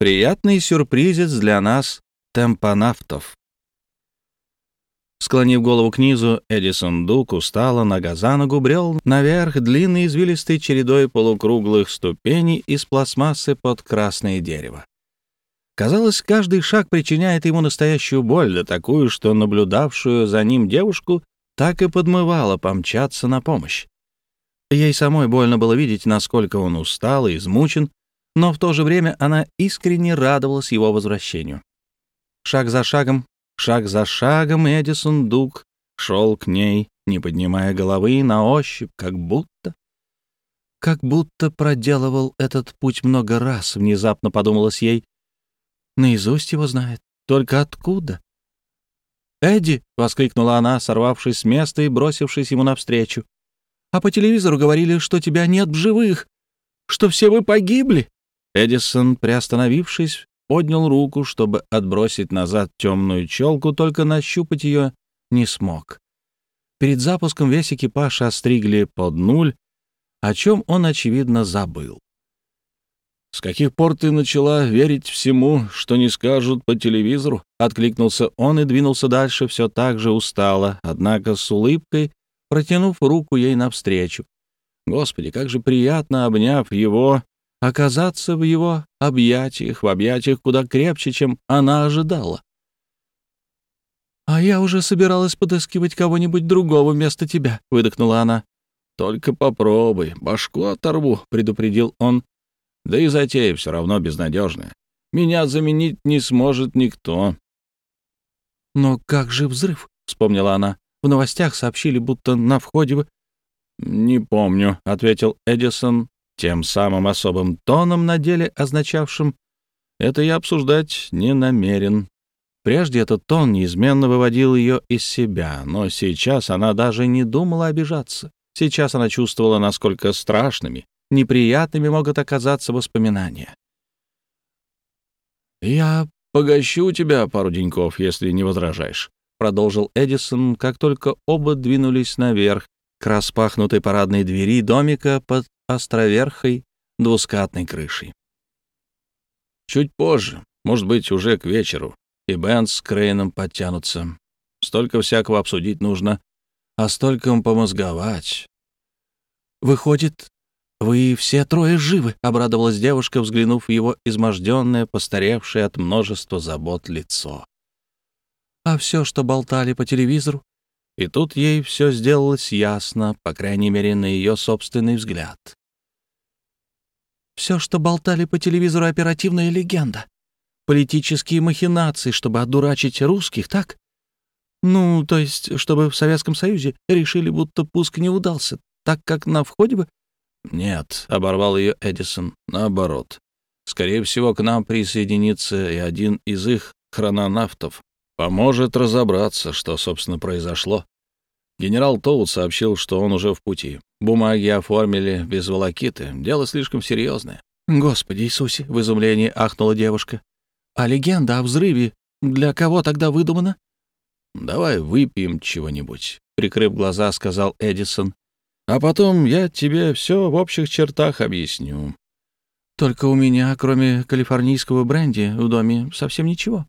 Приятный сюрпризец для нас, темпонавтов. Склонив голову к низу, Эдисон Дук устало, нога за ногу, брел наверх длинной извилистой чередой полукруглых ступеней из пластмассы под красное дерево. Казалось, каждый шаг причиняет ему настоящую боль, да такую, что наблюдавшую за ним девушку так и подмывало помчаться на помощь. Ей самой больно было видеть, насколько он устал и измучен, но в то же время она искренне радовалась его возвращению. Шаг за шагом Шаг за шагом Эдисон Дуг шел к ней, не поднимая головы, на ощупь, как будто... Как будто проделывал этот путь много раз, внезапно подумалось ей. Наизусть его знает. Только откуда? «Эдди!» — воскликнула она, сорвавшись с места и бросившись ему навстречу. «А по телевизору говорили, что тебя нет в живых, что все вы погибли!» Эдисон, приостановившись, поднял руку, чтобы отбросить назад темную челку, только нащупать ее не смог. Перед запуском весь экипаж остригли под нуль, о чем он, очевидно, забыл. «С каких пор ты начала верить всему, что не скажут по телевизору?» — откликнулся он и двинулся дальше все так же устало, однако с улыбкой, протянув руку ей навстречу. Господи, как же приятно, обняв его, оказаться в его объятиях, в объятиях куда крепче, чем она ожидала. «А я уже собиралась подыскивать кого-нибудь другого вместо тебя», — выдохнула она. «Только попробуй, башку оторву», — предупредил он. «Да и затея все равно безнадежная. Меня заменить не сможет никто». «Но как же взрыв?» — вспомнила она. «В новостях сообщили, будто на входе вы...» «Не помню», — ответил Эдисон, тем самым особым тоном на деле означавшим «это я обсуждать не намерен». Прежде этот тон неизменно выводил ее из себя, но сейчас она даже не думала обижаться. Сейчас она чувствовала, насколько страшными, неприятными могут оказаться воспоминания. «Я погощу тебя пару деньков, если не возражаешь», — продолжил Эдисон, как только оба двинулись наверх, к распахнутой парадной двери домика под островерхой двускатной крышей. Чуть позже, может быть, уже к вечеру, и Бен с Крейном подтянутся. Столько всякого обсудить нужно, а столько помозговать. «Выходит, вы все трое живы», — обрадовалась девушка, взглянув в его изможденное, постаревшее от множества забот лицо. «А все, что болтали по телевизору, и тут ей все сделалось ясно, по крайней мере, на ее собственный взгляд. Все, что болтали по телевизору, оперативная легенда. Политические махинации, чтобы одурачить русских, так? Ну, то есть, чтобы в Советском Союзе решили, будто пуск не удался, так как на входе бы... Нет, — оборвал ее Эдисон, — наоборот. Скорее всего, к нам присоединится и один из их хрононавтов, Поможет разобраться, что, собственно, произошло. Генерал Тоут сообщил, что он уже в пути. Бумаги оформили без волокиты. Дело слишком серьезное. «Господи Иисусе!» — в изумлении ахнула девушка. «А легенда о взрыве для кого тогда выдумана?» «Давай выпьем чего-нибудь», — прикрыв глаза, сказал Эдисон. «А потом я тебе все в общих чертах объясню». «Только у меня, кроме калифорнийского бренди, в доме совсем ничего»,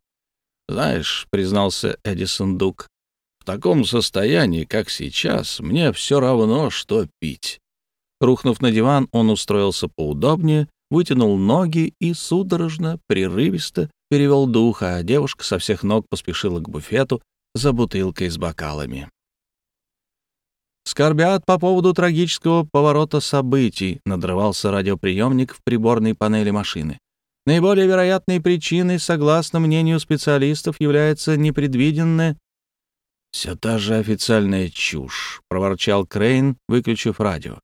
«Знаешь», — признался Эдисон Дук, — «в таком состоянии, как сейчас, мне все равно, что пить». Рухнув на диван, он устроился поудобнее, вытянул ноги и судорожно, прерывисто перевел дух, а девушка со всех ног поспешила к буфету за бутылкой с бокалами. «Скорбят по поводу трагического поворота событий», — надрывался радиоприемник в приборной панели машины. Наиболее вероятной причиной, согласно мнению специалистов, является непредвиденное «Все та же официальная чушь», — проворчал Крейн, выключив радио.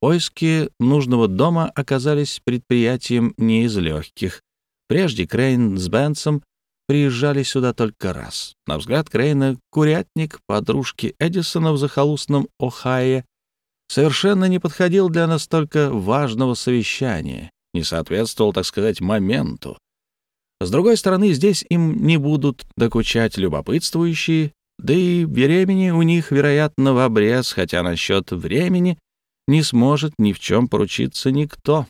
Поиски нужного дома оказались предприятием не из легких. Прежде Крейн с Бенсом приезжали сюда только раз. На взгляд Крейна курятник подружки Эдисона в захолустном Ohio совершенно не подходил для настолько важного совещания не соответствовал, так сказать, моменту. С другой стороны, здесь им не будут докучать любопытствующие, да и времени у них, вероятно, в обрез, хотя насчет времени не сможет ни в чем поручиться никто.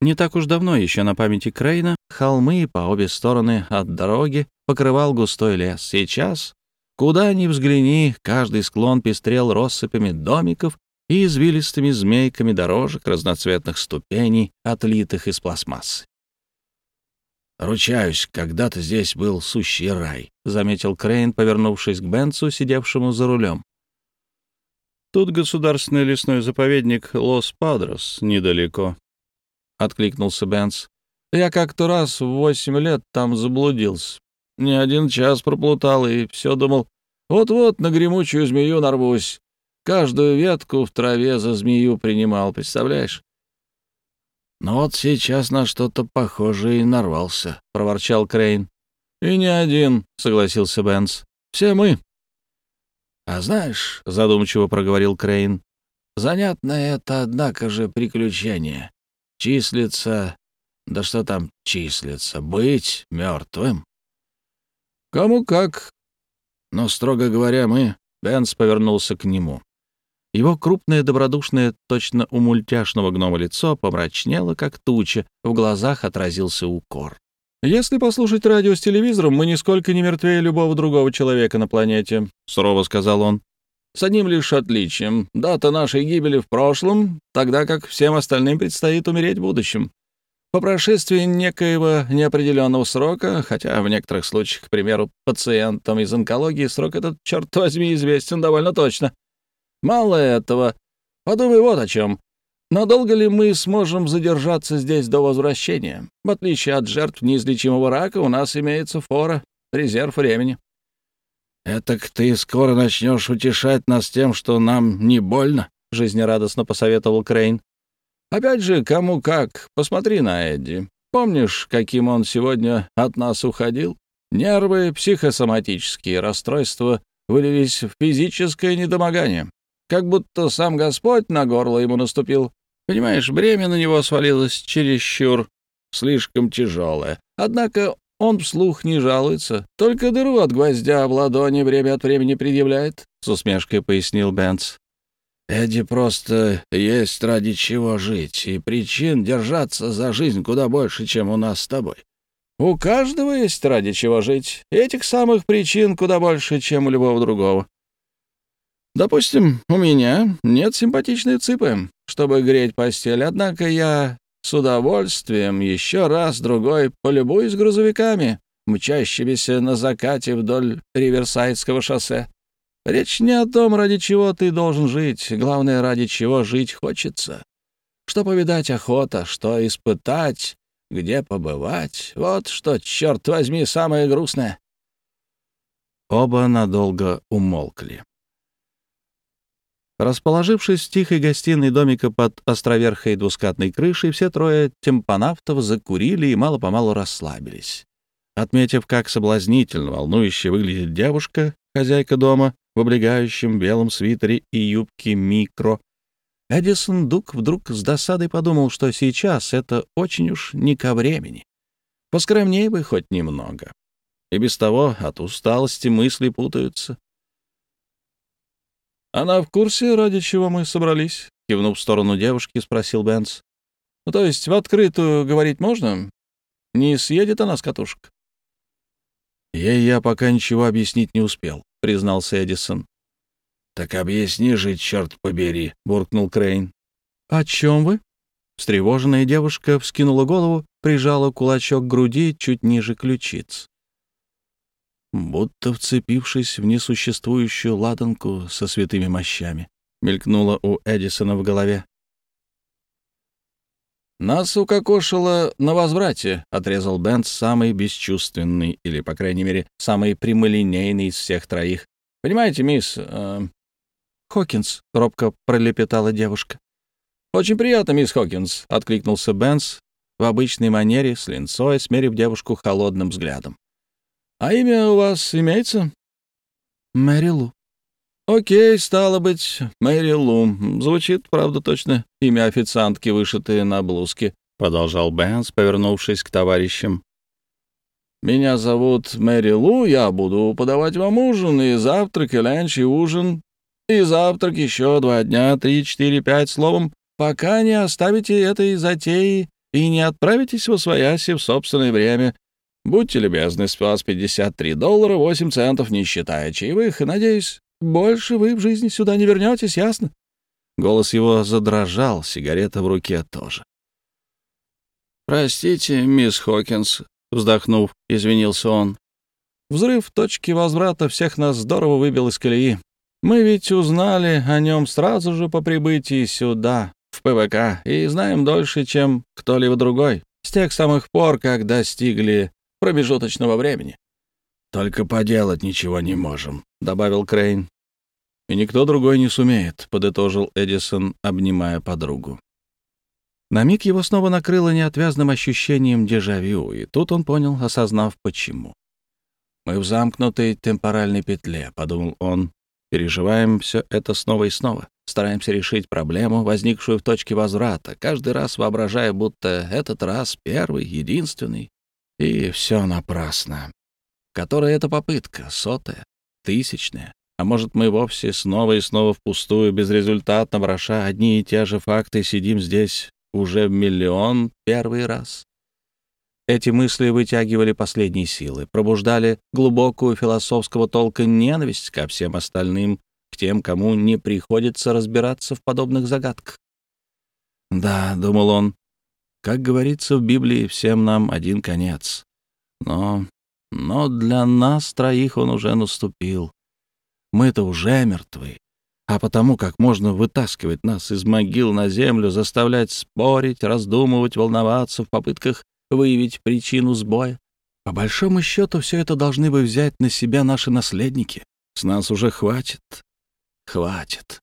Не так уж давно еще на памяти Крейна холмы по обе стороны от дороги покрывал густой лес. Сейчас, куда ни взгляни, каждый склон пестрел россыпями домиков и извилистыми змейками дорожек разноцветных ступеней, отлитых из пластмассы. «Ручаюсь, когда-то здесь был сущий рай», — заметил Крейн, повернувшись к Бенцу, сидевшему за рулем. «Тут государственный лесной заповедник Лос-Падрос недалеко», — откликнулся Бенц. «Я как-то раз в восемь лет там заблудился. Не один час проплутал и все думал, вот-вот на гремучую змею нарвусь. Каждую ветку в траве за змею принимал, представляешь? «Но вот сейчас на что-то похожее и нарвался», — проворчал Крейн. «И не один», — согласился Бенц. «Все мы». «А знаешь», — задумчиво проговорил Крейн, — «занятное это, однако же, приключение. Числится... Да что там числится? Быть мертвым». «Кому как». «Но, строго говоря, мы...» — Бенс повернулся к нему. Его крупное, добродушное, точно у мультяшного гнома лицо помрачнело, как туча, в глазах отразился укор. «Если послушать радио с телевизором, мы нисколько не мертвее любого другого человека на планете», — сурово сказал он. «С одним лишь отличием. Дата нашей гибели в прошлом, тогда как всем остальным предстоит умереть в будущем. По прошествии некоего неопределенного срока, хотя в некоторых случаях, к примеру, пациентам из онкологии, срок этот, черт возьми, известен довольно точно. Мало этого. Подумай вот о чем. Надолго ли мы сможем задержаться здесь до возвращения? В отличие от жертв неизлечимого рака, у нас имеется фора, резерв времени. «Этак ты скоро начнешь утешать нас тем, что нам не больно», — жизнерадостно посоветовал Крейн. «Опять же, кому как. Посмотри на Эдди. Помнишь, каким он сегодня от нас уходил? Нервы, психосоматические расстройства вылились в физическое недомогание как будто сам Господь на горло ему наступил. Понимаешь, бремя на него свалилось чересчур, слишком тяжелое. Однако он вслух не жалуется, только дыру от гвоздя в ладони время от времени предъявляет, — с усмешкой пояснил Бенц. Эдди просто есть ради чего жить, и причин держаться за жизнь куда больше, чем у нас с тобой. У каждого есть ради чего жить. Этих самых причин куда больше, чем у любого другого. Допустим, у меня нет симпатичной цыпы, чтобы греть постель, однако я с удовольствием еще раз другой полюбуюсь грузовиками, мчащимися на закате вдоль Риверсайдского шоссе. Речь не о том, ради чего ты должен жить, главное, ради чего жить хочется. Что повидать охота, что испытать, где побывать. Вот что, черт возьми, самое грустное. Оба надолго умолкли. Расположившись в тихой гостиной домика под островерхой двускатной крышей, все трое темпонавтов закурили и мало-помалу расслабились. Отметив, как соблазнительно волнующе выглядит девушка, хозяйка дома, в облегающем белом свитере и юбке микро, Эдисон Дук вдруг с досадой подумал, что сейчас это очень уж не ко времени. Поскромнее бы хоть немного. И без того от усталости мысли путаются. «Она в курсе, ради чего мы собрались?» — кивнув в сторону девушки, спросил Бенц. «Ну, то есть в открытую говорить можно? Не съедет она с катушек?» «Ей я пока ничего объяснить не успел», — признался Эдисон. «Так объясни же, черт побери», — буркнул Крейн. «О чем вы?» Встревоженная девушка вскинула голову, прижала кулачок к груди чуть ниже ключиц будто вцепившись в несуществующую ладанку со святыми мощами, мелькнуло у Эдисона в голове. «Нас укокошило на возврате», — отрезал Бент, самый бесчувственный, или, по крайней мере, самый прямолинейный из всех троих. «Понимаете, мисс...» э... «Хокинс», — робко пролепетала девушка. «Очень приятно, мисс Хокинс», — откликнулся Бенс в обычной манере, с ленцой, смерив девушку холодным взглядом. А имя у вас имеется? Мэри Лу. Окей, стало быть, Мэри Лу. Звучит, правда, точно имя официантки, вышитое на блузке, продолжал Бенц, повернувшись к товарищам. «Меня зовут Мэри Лу, я буду подавать вам ужин, и завтрак, и ленч, и ужин, и завтрак еще два дня, три, четыре, пять, словом, пока не оставите этой затеи и не отправитесь в Освояси в собственное время. Будьте любезны, с вас 53 доллара 8 центов, не считая чаевых, и, надеюсь, больше вы в жизни сюда не вернетесь, ясно?» Голос его задрожал, сигарета в руке тоже. «Простите, мисс Хокинс», — вздохнув, извинился он. «Взрыв точки возврата всех нас здорово выбил из колеи. Мы ведь узнали о нем сразу же по прибытии сюда, в ПВК, и знаем дольше, чем кто-либо другой, с тех самых пор, как достигли промежуточного времени. «Только поделать ничего не можем», — добавил Крейн. «И никто другой не сумеет», — подытожил Эдисон, обнимая подругу. На миг его снова накрыло неотвязным ощущением дежавю, и тут он понял, осознав почему. «Мы в замкнутой темпоральной петле», — подумал он, Переживаем все это снова и снова. Стараемся решить проблему, возникшую в точке возврата, каждый раз воображая, будто этот раз первый, единственный. И все напрасно. Которая это попытка? Сотая? Тысячная? А может, мы вовсе снова и снова впустую, безрезультатно вороша одни и те же факты, сидим здесь уже в миллион первый раз? Эти мысли вытягивали последние силы, пробуждали глубокую философского толка ненависть ко всем остальным, к тем, кому не приходится разбираться в подобных загадках. «Да», — думал он, — «как говорится в Библии, всем нам один конец. Но... но для нас троих он уже наступил. Мы-то уже мертвы. А потому как можно вытаскивать нас из могил на землю, заставлять спорить, раздумывать, волноваться в попытках выявить причину сбоя. По большому счету, все это должны бы взять на себя наши наследники. С нас уже хватит. Хватит.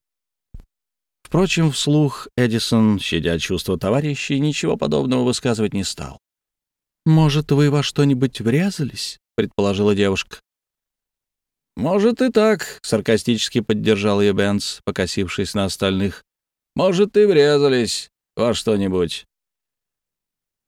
Впрочем, вслух Эдисон, щадя чувства товарищей, ничего подобного высказывать не стал. «Может, вы во что-нибудь врезались?» — предположила девушка. «Может, и так», — саркастически поддержал ее Бенц, покосившись на остальных. «Может, и врезались во что-нибудь.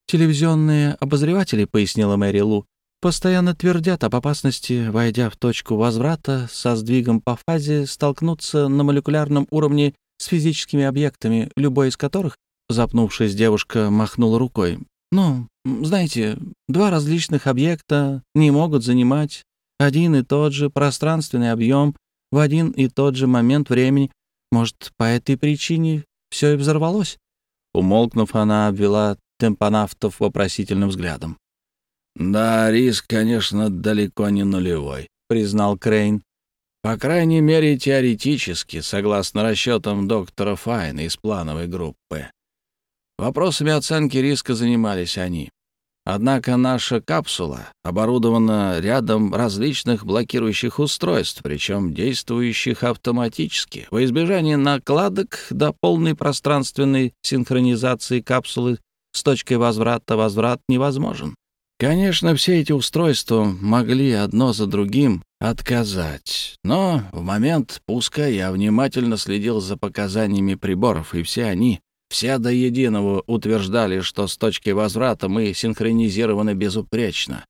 «Телевизионные обозреватели», — пояснила Мэри Лу, «постоянно твердят об опасности, войдя в точку возврата со сдвигом по фазе, столкнуться на молекулярном уровне с физическими объектами, любой из которых, запнувшись, девушка махнула рукой. «Ну, знаете, два различных объекта не могут занимать один и тот же пространственный объем в один и тот же момент времени. Может, по этой причине все и взорвалось?» Умолкнув, она обвела темпонавтов вопросительным взглядом. «Да, риск, конечно, далеко не нулевой», — признал Крейн. «По крайней мере, теоретически, согласно расчетам доктора Файна из плановой группы. Вопросами оценки риска занимались они. Однако наша капсула оборудована рядом различных блокирующих устройств, причем действующих автоматически, во избежание накладок до полной пространственной синхронизации капсулы с точкой возврата возврат невозможен. Конечно, все эти устройства могли одно за другим отказать, но в момент пуска я внимательно следил за показаниями приборов, и все они, все до единого утверждали, что с точки возврата мы синхронизированы безупречно.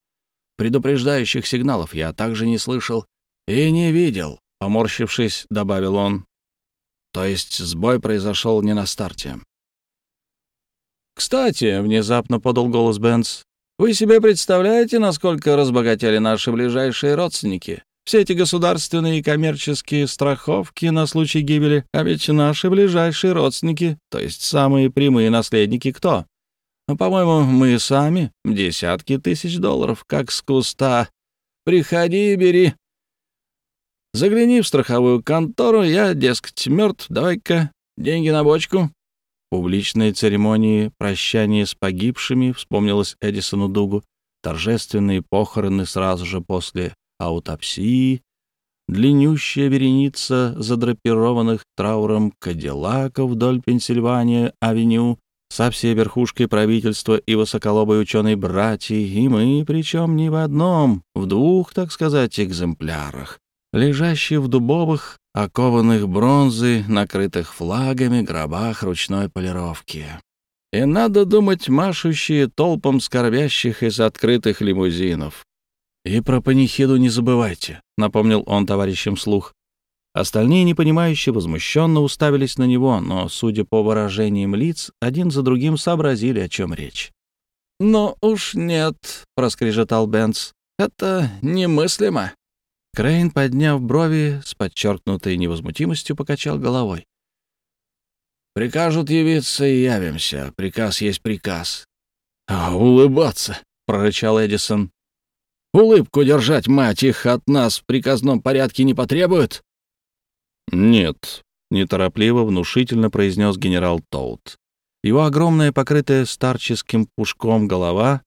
Предупреждающих сигналов я также не слышал и не видел, поморщившись, добавил он. То есть сбой произошел не на старте. «Кстати», — внезапно подал голос Бенц, «вы себе представляете, насколько разбогатели наши ближайшие родственники? Все эти государственные и коммерческие страховки на случай гибели, а ведь наши ближайшие родственники, то есть самые прямые наследники, кто? Ну, по-моему, мы сами десятки тысяч долларов, как с куста. Приходи и бери. Загляни в страховую контору, я, дескать, мертв, давай-ка деньги на бочку. Публичные церемонии прощания с погибшими, вспомнилось Эдисону Дугу, торжественные похороны сразу же после аутопсии, длиннющая вереница задрапированных трауром кадиллаков вдоль Пенсильвания-авеню со всей верхушкой правительства и высоколобой ученой братьей, и мы, причем не в одном, в двух, так сказать, экземплярах, лежащие в дубовых окованных бронзой, накрытых флагами, гробах ручной полировки. И надо думать, машущие толпом скорбящих из открытых лимузинов. «И про панихиду не забывайте», — напомнил он товарищам слух. Остальные, непонимающие, возмущенно уставились на него, но, судя по выражениям лиц, один за другим сообразили, о чем речь. «Ну уж нет», — проскрежетал Бенц. «Это немыслимо». Крейн, подняв брови, с подчеркнутой невозмутимостью покачал головой. «Прикажут явиться и явимся. Приказ есть приказ». «А улыбаться», — прорычал Эдисон. «Улыбку держать, мать их, от нас в приказном порядке не потребуют?» «Нет», — неторопливо, внушительно произнес генерал Тоут. Его огромная, покрытая старческим пушком голова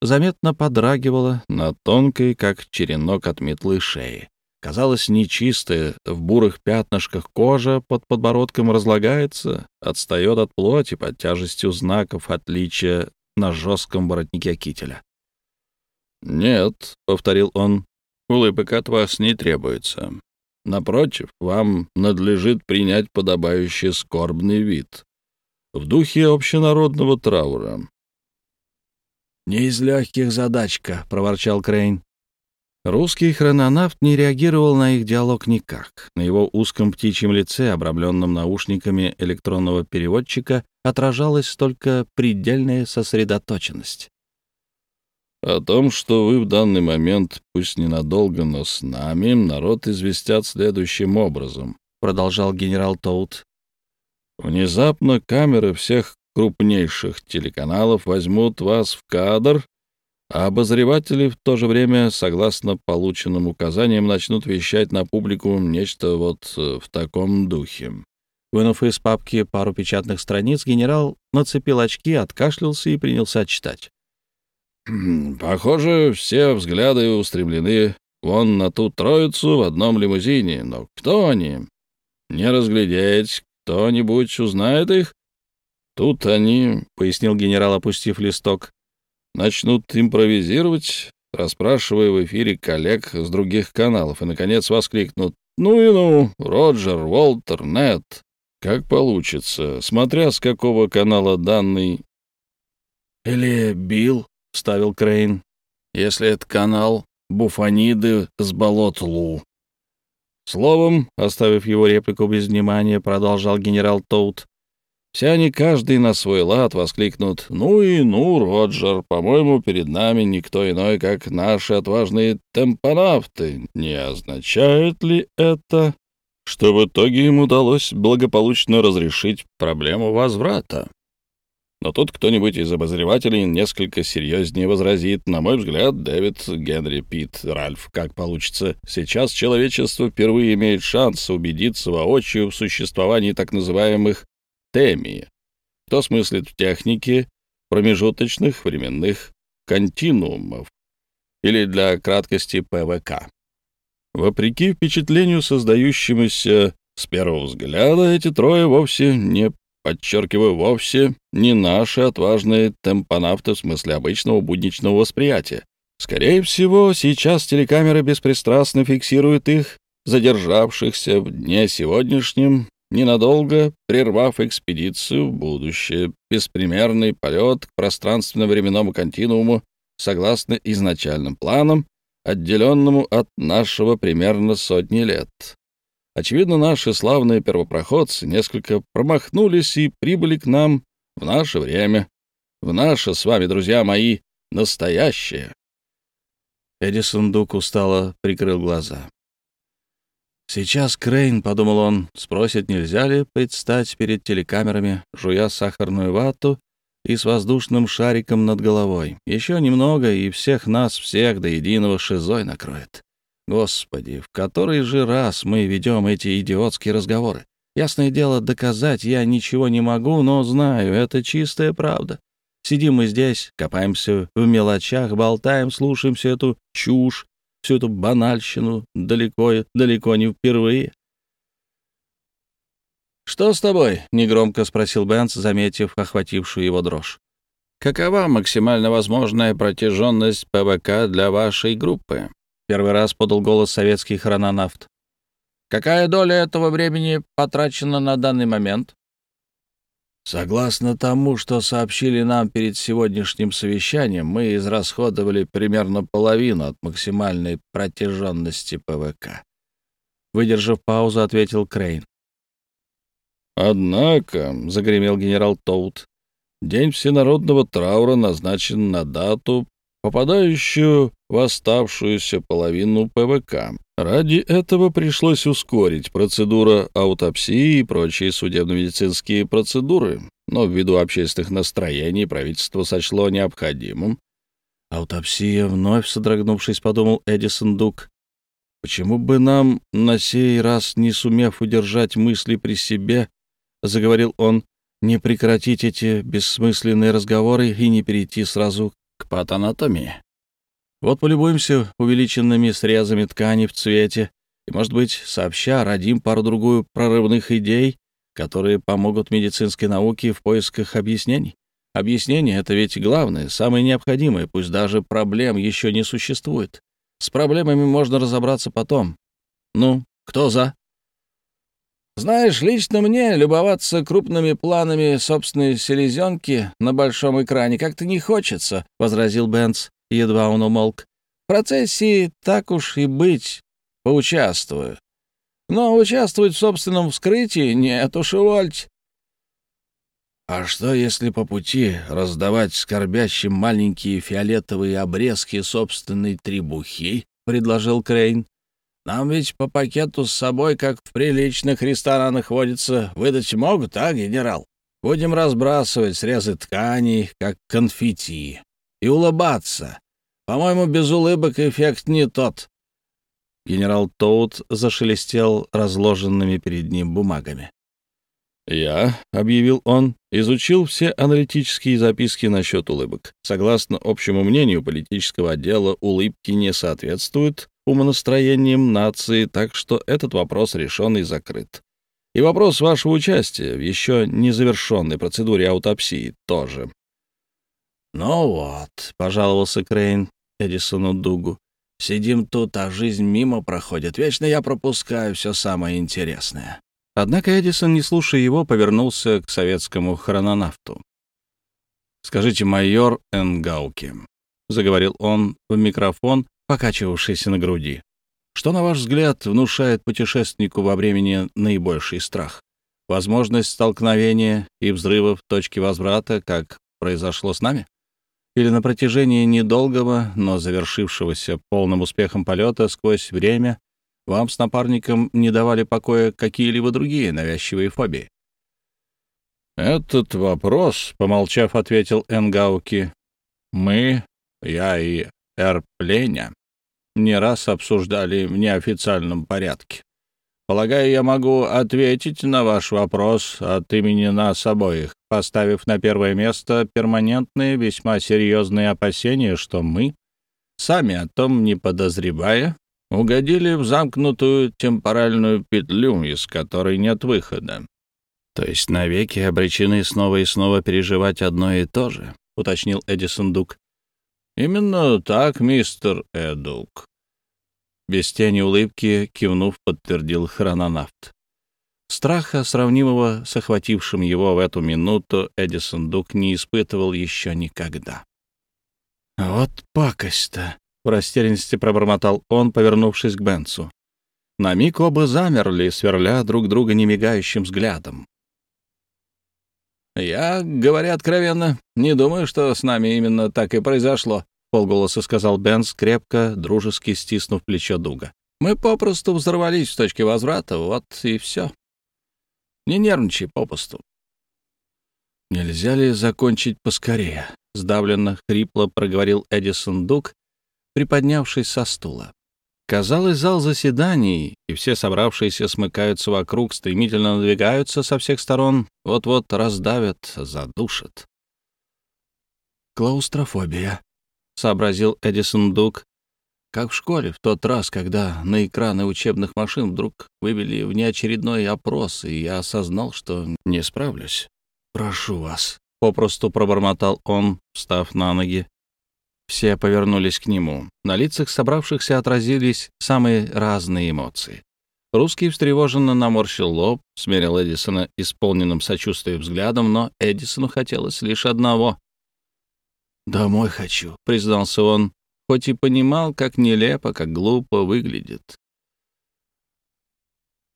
заметно подрагивала на тонкой, как черенок от метлы шеи. Казалось, нечистая, в бурых пятнышках кожа под подбородком разлагается, отстает от плоти под тяжестью знаков отличия на жестком воротнике кителя. «Нет», — повторил он, — «улыбок от вас не требуется. Напротив, вам надлежит принять подобающий скорбный вид в духе общенародного траура. «Не из легких задачка», — проворчал Крейн. Русский хрононавт не реагировал на их диалог никак. На его узком птичьем лице, обрамленном наушниками электронного переводчика, отражалась только предельная сосредоточенность. «О том, что вы в данный момент, пусть ненадолго, но с нами, народ известят следующим образом», — продолжал генерал Тоут. «Внезапно камеры всех крупнейших телеканалов возьмут вас в кадр, а обозреватели в то же время, согласно полученным указаниям, начнут вещать на публику нечто вот э, в таком духе. Вынув из папки пару печатных страниц, генерал нацепил очки, откашлялся и принялся читать. «Похоже, все взгляды устремлены вон на ту троицу в одном лимузине. Но кто они? Не разглядеть. Кто-нибудь узнает их? Тут они, — пояснил генерал, опустив листок, — начнут импровизировать, расспрашивая в эфире коллег с других каналов, и, наконец, воскликнут «Ну и ну, Роджер, Уолтер, Нет». Как получится, смотря с какого канала данный... «Или Билл», — вставил Крейн, — «если это канал Буфаниды с болот Лу». Словом, оставив его реплику без внимания, продолжал генерал Тоут, все они, каждый на свой лад, воскликнут «Ну и ну, Роджер, по-моему, перед нами никто иной, как наши отважные темпонавты. Не означает ли это, что в итоге им удалось благополучно разрешить проблему возврата?» Но тут кто-нибудь из обозревателей несколько серьезнее возразит. На мой взгляд, Дэвид, Генри, Пит, Ральф, как получится. Сейчас человечество впервые имеет шанс убедиться воочию в существовании так называемых темии. Кто смыслит в технике промежуточных временных континуумов или для краткости ПВК. Вопреки впечатлению, создающемуся с первого взгляда, эти трое вовсе не, подчеркиваю, вовсе не наши отважные темпонавты в смысле обычного будничного восприятия. Скорее всего, сейчас телекамеры беспристрастно фиксируют их, задержавшихся в дне сегодняшнем ненадолго прервав экспедицию в будущее, беспримерный полет к пространственно-временному континууму согласно изначальным планам, отделенному от нашего примерно сотни лет. Очевидно, наши славные первопроходцы несколько промахнулись и прибыли к нам в наше время, в наше с вами, друзья мои, настоящее. Эдисон Дук устало прикрыл глаза. Сейчас Крейн, — подумал он, — спросит, нельзя ли предстать перед телекамерами, жуя сахарную вату и с воздушным шариком над головой. Еще немного, и всех нас, всех до единого шизой накроет. Господи, в который же раз мы ведем эти идиотские разговоры? Ясное дело, доказать я ничего не могу, но знаю, это чистая правда. Сидим мы здесь, копаемся в мелочах, болтаем, слушаем всю эту чушь, всю эту банальщину далеко, далеко не впервые. «Что с тобой?» — негромко спросил Бенц, заметив охватившую его дрожь. «Какова максимально возможная протяженность ПВК для вашей группы?» Первый раз подал голос советский хрононавт. «Какая доля этого времени потрачена на данный момент?» Согласно тому, что сообщили нам перед сегодняшним совещанием, мы израсходовали примерно половину от максимальной протяженности ПВК. выдержав паузу, ответил Крейн. «Однако», — загремел генерал Тоуд, — «день всенародного траура назначен на дату, попадающую в оставшуюся половину ПВК. Ради этого пришлось ускорить процедуру аутопсии и прочие судебно-медицинские процедуры, но ввиду общественных настроений правительство сочло необходимым. «Аутопсия», — вновь содрогнувшись, подумал Эдисон Дук. «Почему бы нам, на сей раз не сумев удержать мысли при себе, — заговорил он, — не прекратить эти бессмысленные разговоры и не перейти сразу к патанатомии?» Вот полюбуемся увеличенными срезами ткани в цвете, и, может быть, сообща родим пару-другую прорывных идей, которые помогут медицинской науке в поисках объяснений. Объяснение — это ведь главное, самое необходимое, пусть даже проблем еще не существует. С проблемами можно разобраться потом. Ну, кто за? Знаешь, лично мне любоваться крупными планами собственной селезенки на большом экране как-то не хочется, — возразил Бенц едва он умолк. «В процессе так уж и быть, поучаствую. Но участвовать в собственном вскрытии нет уж, увольте». «А что, если по пути раздавать скорбящим маленькие фиолетовые обрезки собственной требухи?» — предложил Крейн. «Нам ведь по пакету с собой, как в приличных ресторанах водится, выдать могут, а, генерал? Будем разбрасывать срезы тканей, как конфетти и улыбаться. По-моему, без улыбок эффект не тот». Генерал Тоут зашелестел разложенными перед ним бумагами. «Я», — объявил он, — изучил все аналитические записки насчет улыбок. Согласно общему мнению политического отдела, улыбки не соответствуют умонастроениям нации, так что этот вопрос решен и закрыт. И вопрос вашего участия в еще незавершенной процедуре аутопсии тоже. «Ну вот», — пожаловался Крейн Эдисону Дугу, — «сидим тут, а жизнь мимо проходит. Вечно я пропускаю все самое интересное». Однако Эдисон, не слушая его, повернулся к советскому хрононавту. «Скажите, майор Энгауки», — заговорил он в микрофон, покачивавшийся на груди, «что, на ваш взгляд, внушает путешественнику во времени наибольший страх? Возможность столкновения и взрыва в точке возврата, как произошло с нами?» Или на протяжении недолгого, но завершившегося полным успехом полета сквозь время вам с напарником не давали покоя какие-либо другие навязчивые фобии? «Этот вопрос», — помолчав, ответил Энгауки, — «мы, я и Эрпленя, не раз обсуждали в неофициальном порядке. Полагаю, я могу ответить на ваш вопрос от имени нас обоих, поставив на первое место перманентные, весьма серьезные опасения, что мы, сами о том не подозревая, угодили в замкнутую темпоральную петлю, из которой нет выхода. То есть навеки обречены снова и снова переживать одно и то же, уточнил Эдисон Дук. Именно так, мистер Эдук. Без тени улыбки, кивнув, подтвердил хрононавт. Страха, сравнимого с охватившим его в эту минуту, Эдисон Дук не испытывал еще никогда. «Вот пакость-то!» — в растерянности пробормотал он, повернувшись к Бенцу. На миг оба замерли, сверля друг друга немигающим взглядом. «Я, говоря откровенно, не думаю, что с нами именно так и произошло», — полголоса сказал Бенс, крепко, дружески стиснув плечо Дуга. «Мы попросту взорвались в точке возврата, вот и все. Не нервничай попусту». «Нельзя ли закончить поскорее?» — сдавленно, хрипло проговорил Эдисон Дуг, приподнявшись со стула. Казалось, зал заседаний, и все собравшиеся смыкаются вокруг, стремительно надвигаются со всех сторон, вот-вот раздавят, задушат. «Клаустрофобия», сообразил Эдисон Дук, как в школе в тот раз, когда на экраны учебных машин вдруг вывели внеочередной опрос, и я осознал, что не справлюсь. «Прошу вас», — попросту пробормотал он, встав на ноги. Все повернулись к нему. На лицах собравшихся отразились самые разные эмоции. Русский встревоженно наморщил лоб, смерил Эдисона исполненным сочувствием взглядом, но Эдисону хотелось лишь одного «Домой хочу», — признался он, хоть и понимал, как нелепо, как глупо выглядит.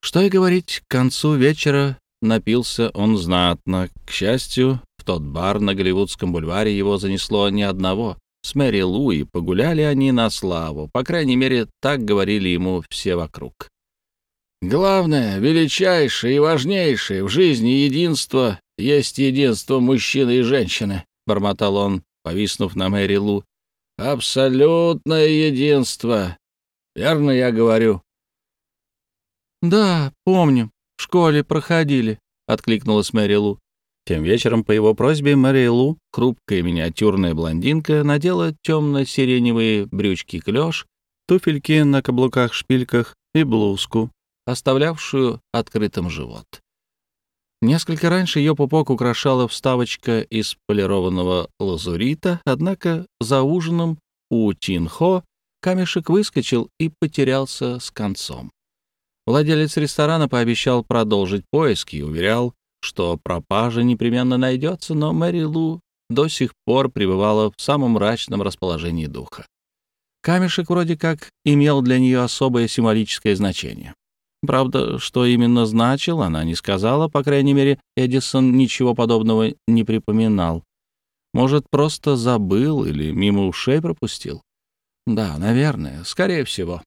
Что и говорить, к концу вечера напился он знатно. К счастью, в тот бар на Голливудском бульваре его занесло ни одного. С Мэри Лу и погуляли они на славу. По крайней мере, так говорили ему все вокруг. Главное, величайшее и важнейшее в жизни единство есть единство мужчины и женщины, — бормотал он, повиснув на Мэри Лу. Абсолютное единство. Верно я говорю? Да, помню. В школе проходили, — откликнулась Мэри Лу. Тем вечером по его просьбе Мэри Лу, хрупкая миниатюрная блондинка, надела темно-сиреневые брючки клеш, туфельки на каблуках-шпильках и блузку, оставлявшую открытым живот. Несколько раньше ее пупок украшала вставочка из полированного лазурита, однако за ужином у Тинхо камешек выскочил и потерялся с концом. Владелец ресторана пообещал продолжить поиски и уверял, что пропажа непременно найдется, но Мэри Лу до сих пор пребывала в самом мрачном расположении духа. Камешек вроде как имел для нее особое символическое значение. Правда, что именно значил, она не сказала, по крайней мере, Эдисон ничего подобного не припоминал. Может, просто забыл или мимо ушей пропустил? Да, наверное, скорее всего.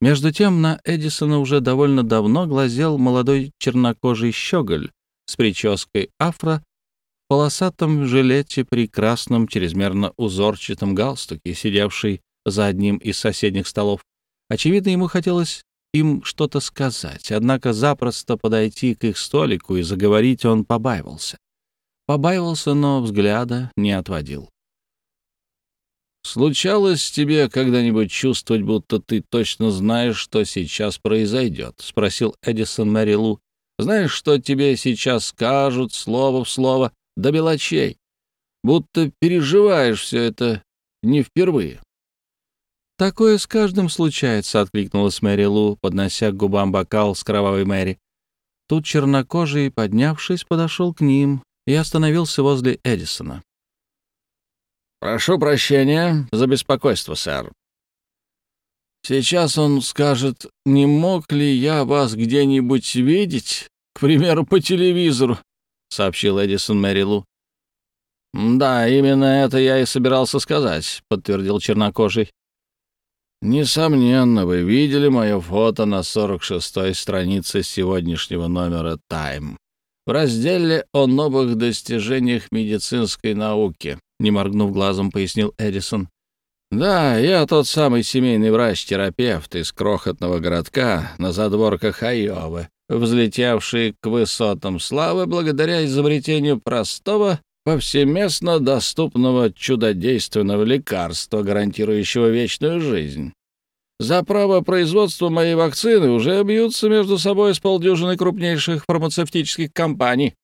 Между тем на Эдисона уже довольно давно глазел молодой чернокожий щеголь с прической афро, в полосатом жилете при красном чрезмерно узорчатом галстуке, сидевший за одним из соседних столов. Очевидно, ему хотелось им что-то сказать, однако запросто подойти к их столику и заговорить он побаивался. Побаивался, но взгляда не отводил. «Случалось тебе когда-нибудь чувствовать, будто ты точно знаешь, что сейчас произойдет?» — спросил Эдисон Мэри Лу. «Знаешь, что тебе сейчас скажут слово в слово, до мелочей? Будто переживаешь все это не впервые». «Такое с каждым случается», — откликнулась Мэри Лу, поднося к губам бокал с кровавой Мэри. Тут чернокожий, поднявшись, подошел к ним и остановился возле Эдисона. «Прошу прощения за беспокойство, сэр. Сейчас он скажет, не мог ли я вас где-нибудь видеть, к примеру, по телевизору», — сообщил Эдисон Мэри Лу. «Да, именно это я и собирался сказать», — подтвердил чернокожий. Несомненно, вы видели мое фото на 46-й странице сегодняшнего номера «Тайм» в разделе о новых достижениях медицинской науки, не моргнув глазом, пояснил Эдисон. Да, я тот самый семейный врач-терапевт из крохотного городка на задворках Айовы, взлетевший к высотам славы благодаря изобретению простого повсеместно доступного чудодейственного лекарства, гарантирующего вечную жизнь. За право производства моей вакцины уже бьются между собой с полдюжины крупнейших фармацевтических компаний.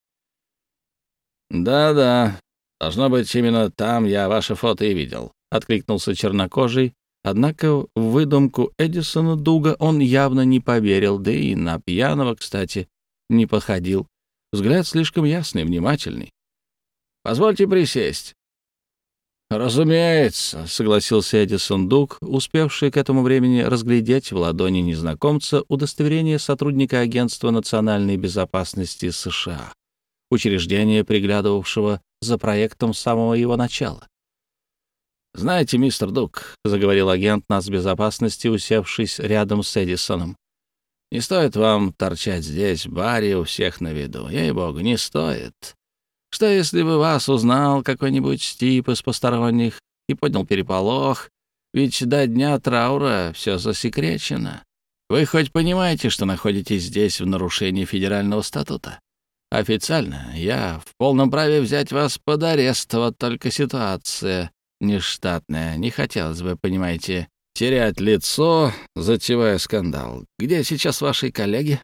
«Да-да, должно быть, именно там я ваше фото и видел», — откликнулся чернокожий. Однако в выдумку Эдисона Дуга он явно не поверил, да и на пьяного, кстати, не походил. Взгляд слишком ясный, внимательный. Позвольте присесть». «Разумеется», — согласился Эдисон Дуг, успевший к этому времени разглядеть в ладони незнакомца удостоверение сотрудника Агентства национальной безопасности США, учреждения, приглядывавшего за проектом с самого его начала. «Знаете, мистер Дуг», — заговорил агент нацбезопасности, усевшись рядом с Эдисоном, «не стоит вам торчать здесь, в баре, у всех на виду. Ей-богу, не стоит. Что, если бы вас узнал какой-нибудь тип из посторонних и поднял переполох? Ведь до дня траура все засекречено. Вы хоть понимаете, что находитесь здесь в нарушении федерального статута? Официально я в полном праве взять вас под арест, вот только ситуация нештатная. Не хотелось бы, понимаете, терять лицо, затевая скандал. Где сейчас ваши коллеги?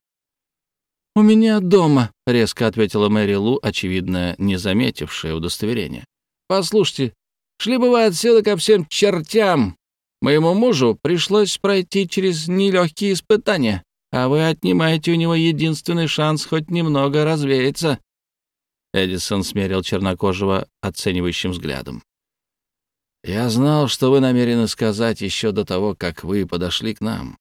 «У меня дома», — резко ответила Мэри Лу, очевидно, не заметившая удостоверение. «Послушайте, шли бы вы отсюда ко всем чертям. Моему мужу пришлось пройти через нелегкие испытания, а вы отнимаете у него единственный шанс хоть немного развеяться». Эдисон смерил чернокожего оценивающим взглядом. «Я знал, что вы намерены сказать еще до того, как вы подошли к нам.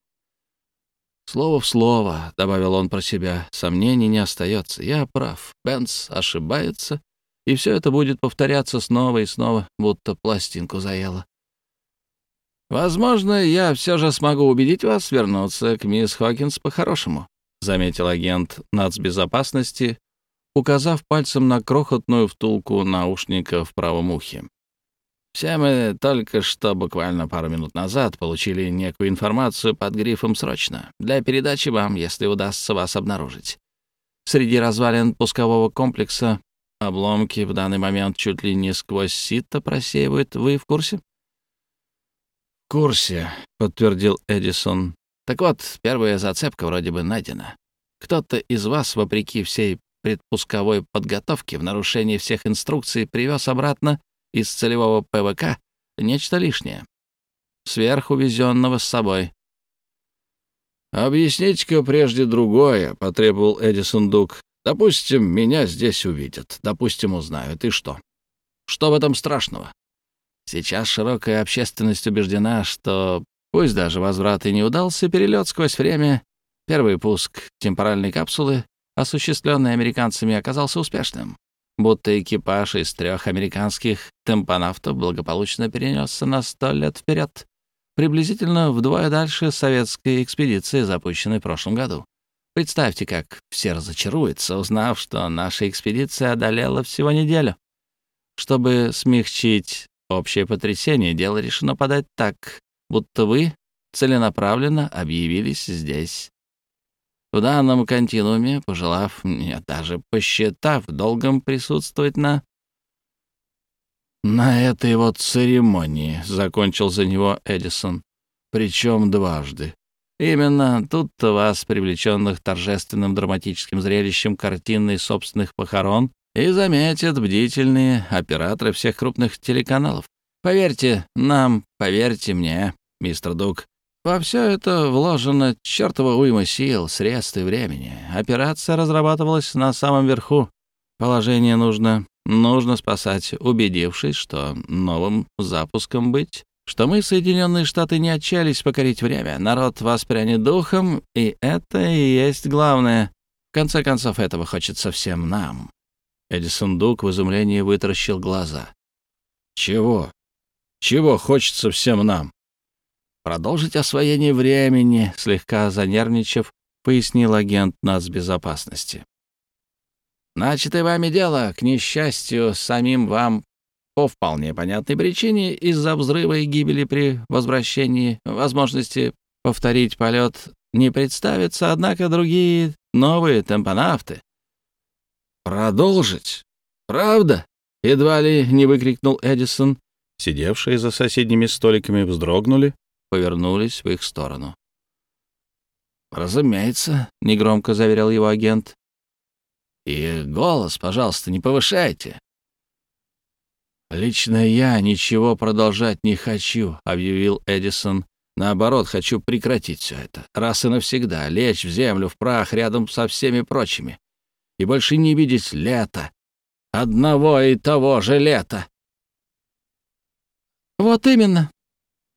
Слово в слово, — добавил он про себя, — сомнений не остается. Я прав, Бенц ошибается, и все это будет повторяться снова и снова, будто пластинку заело. «Возможно, я все же смогу убедить вас вернуться к мисс Хокинс по-хорошему», — заметил агент нацбезопасности, указав пальцем на крохотную втулку наушника в правом ухе. «Все мы только что, буквально пару минут назад, получили некую информацию под грифом «Срочно» для передачи вам, если удастся вас обнаружить. Среди развалин пускового комплекса обломки в данный момент чуть ли не сквозь сито просеивают. Вы в курсе?» «В курсе», — подтвердил Эдисон. «Так вот, первая зацепка вроде бы найдена. Кто-то из вас, вопреки всей предпусковой подготовке, в нарушении всех инструкций, привез обратно из целевого ПВК нечто лишнее, сверху везенного с собой. «Объясните-ка прежде другое», — потребовал Эдисон Дук. «Допустим, меня здесь увидят, допустим, узнают, и что? Что в этом страшного?» Сейчас широкая общественность убеждена, что, пусть даже возврат и не удался, перелет сквозь время, первый пуск темпоральной капсулы, осуществленный американцами, оказался успешным будто экипаж из трех американских темпонавтов благополучно перенесся на сто лет вперед, приблизительно вдвое дальше советской экспедиции, запущенной в прошлом году. Представьте, как все разочаруются, узнав, что наша экспедиция одолела всего неделю. Чтобы смягчить общее потрясение, дело решено подать так, будто вы целенаправленно объявились здесь в данном континууме, пожелав, нет, даже посчитав долгом присутствовать на... «На этой вот церемонии», — закончил за него Эдисон, причем дважды. Именно тут-то вас, привлеченных торжественным драматическим зрелищем картины собственных похорон, и заметят бдительные операторы всех крупных телеканалов. Поверьте нам, поверьте мне, мистер Дук, во все это вложено чертова уйма сил, средств и времени. Операция разрабатывалась на самом верху. Положение нужно, нужно спасать, убедившись, что новым запуском быть, что мы, Соединенные Штаты, не отчаялись покорить время. Народ воспрянет духом, и это и есть главное. В конце концов, этого хочется всем нам. Эдисон Дук в изумлении вытаращил глаза. «Чего? Чего хочется всем нам?» Продолжить освоение времени», — слегка занервничав, пояснил агент нацбезопасности. «Начатое вами дело, к несчастью, самим вам по вполне понятной причине из-за взрыва и гибели при возвращении возможности повторить полет не представится, однако другие новые темпонавты. «Продолжить? Правда?» — едва ли не выкрикнул Эдисон. Сидевшие за соседними столиками вздрогнули, повернулись в их сторону. «Разумеется», — негромко заверил его агент. «И голос, пожалуйста, не повышайте». «Лично я ничего продолжать не хочу», — объявил Эдисон. «Наоборот, хочу прекратить все это, раз и навсегда, лечь в землю, в прах, рядом со всеми прочими, и больше не видеть лета, одного и того же лета». «Вот именно»,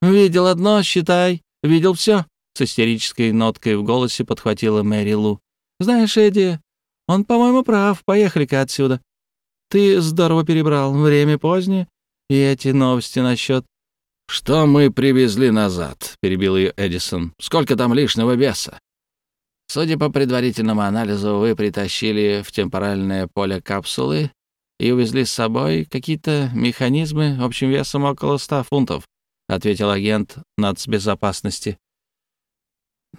«Видел одно, считай, видел все», — с истерической ноткой в голосе подхватила Мэри Лу. «Знаешь, Эдди, он, по-моему, прав. Поехали-ка отсюда. Ты здорово перебрал. Время позднее. И эти новости насчет...» «Что мы привезли назад?» — перебил ее Эдисон. «Сколько там лишнего веса?» «Судя по предварительному анализу, вы притащили в темпоральное поле капсулы и увезли с собой какие-то механизмы общим весом около ста фунтов ответил агент нацбезопасности.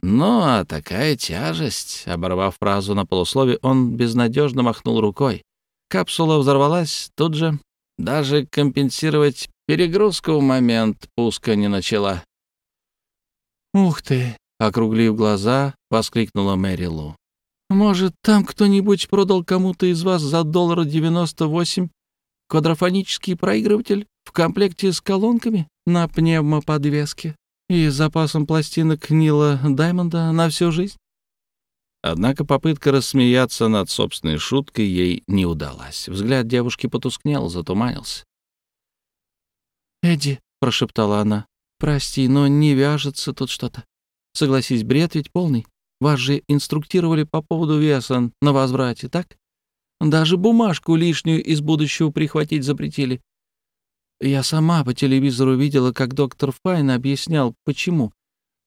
«Ну, а такая тяжесть!» — оборвав фразу на полуслове, он безнадежно махнул рукой. Капсула взорвалась тут же. Даже компенсировать перегрузку в момент пуска не начала. «Ух ты!» — округлив глаза, воскликнула Мэри Лу. «Может, там кто-нибудь продал кому-то из вас за доллар девяносто восемь квадрофонический проигрыватель в комплекте с колонками на пневмоподвеске и запасом пластинок Нила Даймонда на всю жизнь. Однако попытка рассмеяться над собственной шуткой ей не удалась. Взгляд девушки потускнел, затуманился. «Эдди», — прошептала она, — «прости, но не вяжется тут что-то. Согласись, бред ведь полный. Вас же инструктировали по поводу веса на возврате, так? Даже бумажку лишнюю из будущего прихватить запретили. Я сама по телевизору видела, как доктор Файн объяснял, почему.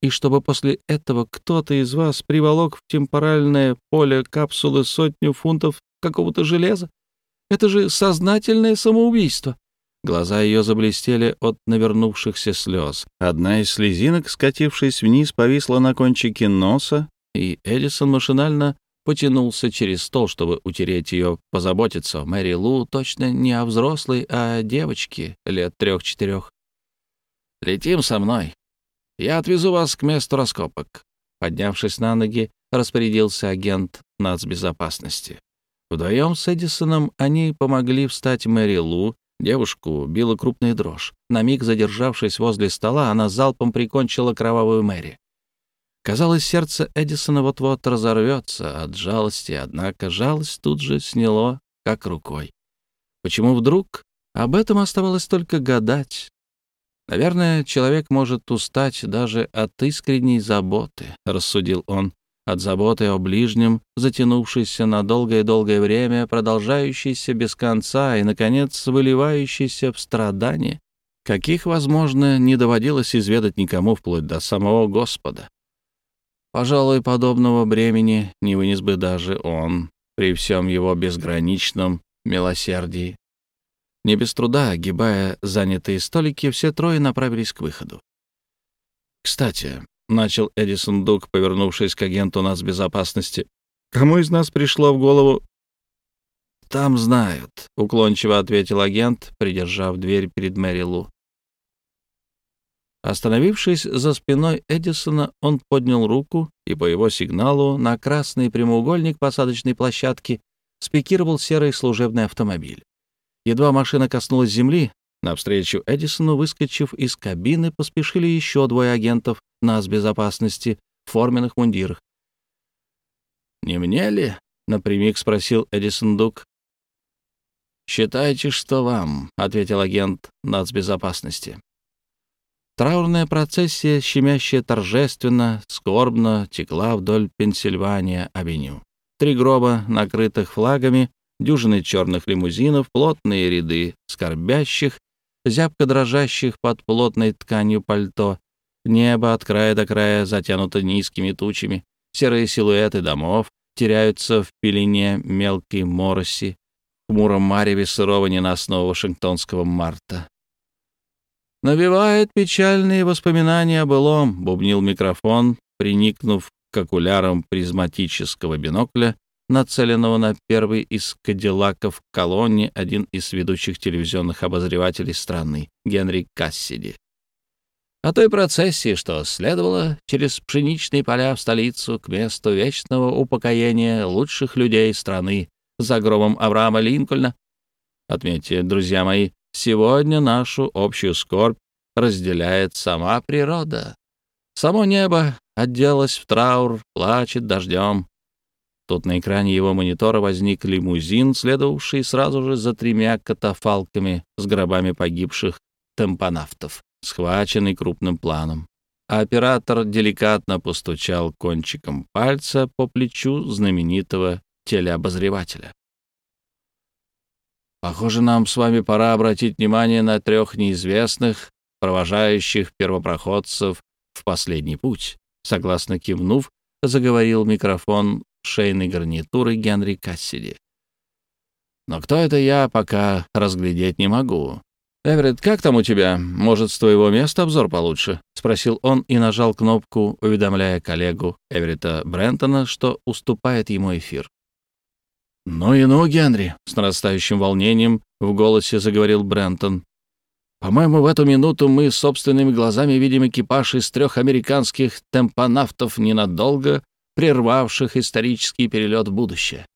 И чтобы после этого кто-то из вас приволок в темпоральное поле капсулы сотню фунтов какого-то железа. Это же сознательное самоубийство. Глаза ее заблестели от навернувшихся слез. Одна из слезинок, скатившись вниз, повисла на кончике носа, и Эдисон машинально потянулся через стол, чтобы утереть ее, позаботиться. Мэри Лу точно не о взрослой, а о девочке лет трех-четырех. «Летим со мной. Я отвезу вас к месту раскопок», — поднявшись на ноги, распорядился агент нацбезопасности. Вдвоем с Эдисоном они помогли встать Мэри Лу, Девушку била крупная дрожь. На миг задержавшись возле стола, она залпом прикончила кровавую Мэри. Казалось, сердце Эдисона вот-вот разорвется от жалости, однако жалость тут же сняло, как рукой. Почему вдруг? Об этом оставалось только гадать. Наверное, человек может устать даже от искренней заботы, — рассудил он от заботы о ближнем, затянувшейся на долгое-долгое время, продолжающейся без конца и, наконец, выливающейся в страдания, каких, возможно, не доводилось изведать никому вплоть до самого Господа. Пожалуй, подобного бремени не вынес бы даже он при всем его безграничном милосердии. Не без труда, огибая занятые столики, все трое направились к выходу. Кстати, — начал Эдисон Дук, повернувшись к агенту нацбезопасности. «Кому из нас пришло в голову...» «Там знают», — уклончиво ответил агент, придержав дверь перед Мэри Лу. Остановившись за спиной Эдисона, он поднял руку, и по его сигналу на красный прямоугольник посадочной площадки спикировал серый служебный автомобиль. Едва машина коснулась земли, Навстречу Эдисону, выскочив из кабины, поспешили еще двое агентов нас безопасности в форменных мундирах. «Не мне ли?» — напрямик спросил Эдисон Дук. «Считайте, что вам», — ответил агент нацбезопасности. Траурная процессия, щемящая торжественно, скорбно, текла вдоль Пенсильвания-авеню. Три гроба, накрытых флагами, дюжины черных лимузинов, плотные ряды скорбящих зябко дрожащих под плотной тканью пальто. Небо от края до края затянуто низкими тучами. Серые силуэты домов теряются в пелене мелкой мороси, в хмуром мареве сырого ненастного вашингтонского марта. «Навевает печальные воспоминания о былом», — бубнил микрофон, приникнув к окулярам призматического бинокля нацеленного на первый из кадиллаков колонне один из ведущих телевизионных обозревателей страны, Генри Кассиди. О той процессии, что следовало через пшеничные поля в столицу к месту вечного упокоения лучших людей страны за гробом Авраама Линкольна. Отметьте, друзья мои, сегодня нашу общую скорбь разделяет сама природа. Само небо отделалось в траур, плачет дождем, Тут на экране его монитора возник лимузин, следовавший сразу же за тремя катафалками с гробами погибших темпонавтов, схваченный крупным планом. А оператор деликатно постучал кончиком пальца по плечу знаменитого телеобозревателя. «Похоже, нам с вами пора обратить внимание на трех неизвестных, провожающих первопроходцев в последний путь», согласно кивнув, заговорил микрофон шейной гарнитуры Генри Кассиди. Но кто это я, пока разглядеть не могу. «Эверетт, как там у тебя? Может, с твоего места обзор получше?» — спросил он и нажал кнопку, уведомляя коллегу Эверетта Брентона, что уступает ему эфир. «Ну и ну, Генри!» — с нарастающим волнением в голосе заговорил Брентон. «По-моему, в эту минуту мы собственными глазами видим экипаж из трех американских темпонавтов ненадолго прервавших исторический перелет в будущее.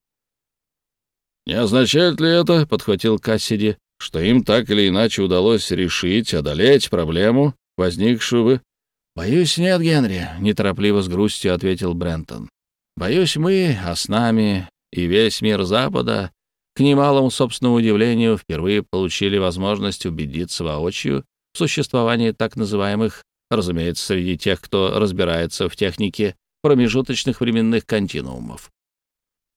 «Не означает ли это, — подхватил Кассиди, — что им так или иначе удалось решить, одолеть проблему, возникшую вы?» «Боюсь, нет, Генри», — неторопливо с грустью ответил Брентон. «Боюсь, мы, а с нами и весь мир Запада, к немалому собственному удивлению, впервые получили возможность убедиться воочию в существовании так называемых, разумеется, среди тех, кто разбирается в технике, промежуточных временных континуумов.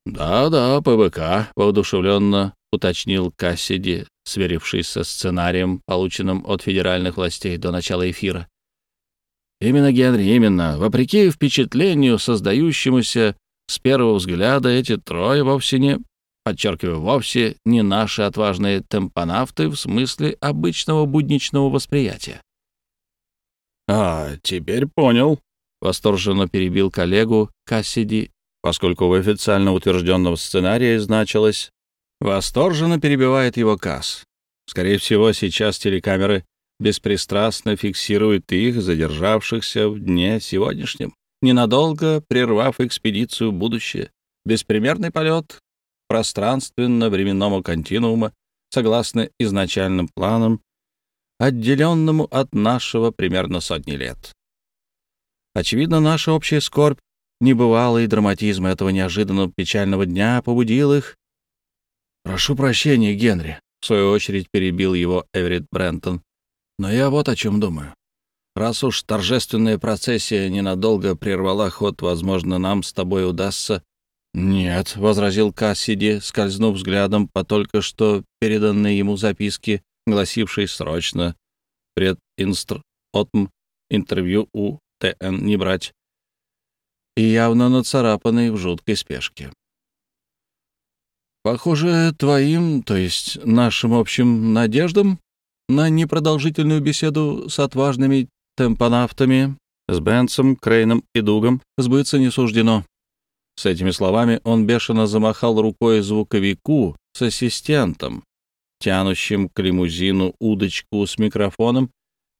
«Да-да, ПВК», — воодушевленно уточнил Кассиди, сверившись со сценарием, полученным от федеральных властей до начала эфира. «Именно, Генри, именно. Вопреки впечатлению, создающемуся с первого взгляда, эти трое вовсе не, подчеркиваю, вовсе не наши отважные темпонавты в смысле обычного будничного восприятия». «А, теперь понял», — восторженно перебил коллегу Кассиди, поскольку в официально утвержденном сценарии значилось «Восторженно перебивает его Касс». Скорее всего, сейчас телекамеры беспристрастно фиксируют их, задержавшихся в дне сегодняшнем, ненадолго прервав экспедицию в будущее. Беспримерный полет пространственно-временному континуума, согласно изначальным планам, отделенному от нашего примерно сотни лет. Очевидно, наша общая скорбь Небывалый драматизм этого неожиданного печального дня побудил их. «Прошу прощения, Генри», — в свою очередь перебил его Эверетт Брентон. «Но я вот о чем думаю. Раз уж торжественная процессия ненадолго прервала ход, возможно, нам с тобой удастся...» «Нет», — возразил Кассиди, скользнув взглядом по только что переданной ему записке, гласившей срочно «Прединстр отм интервью у ТН не брать» и явно нацарапанный в жуткой спешке. «Похоже, твоим, то есть нашим общим надеждам на непродолжительную беседу с отважными темпонавтами, с Бенсом, Крейном и Дугом сбыться не суждено». С этими словами он бешено замахал рукой звуковику с ассистентом, тянущим к лимузину удочку с микрофоном,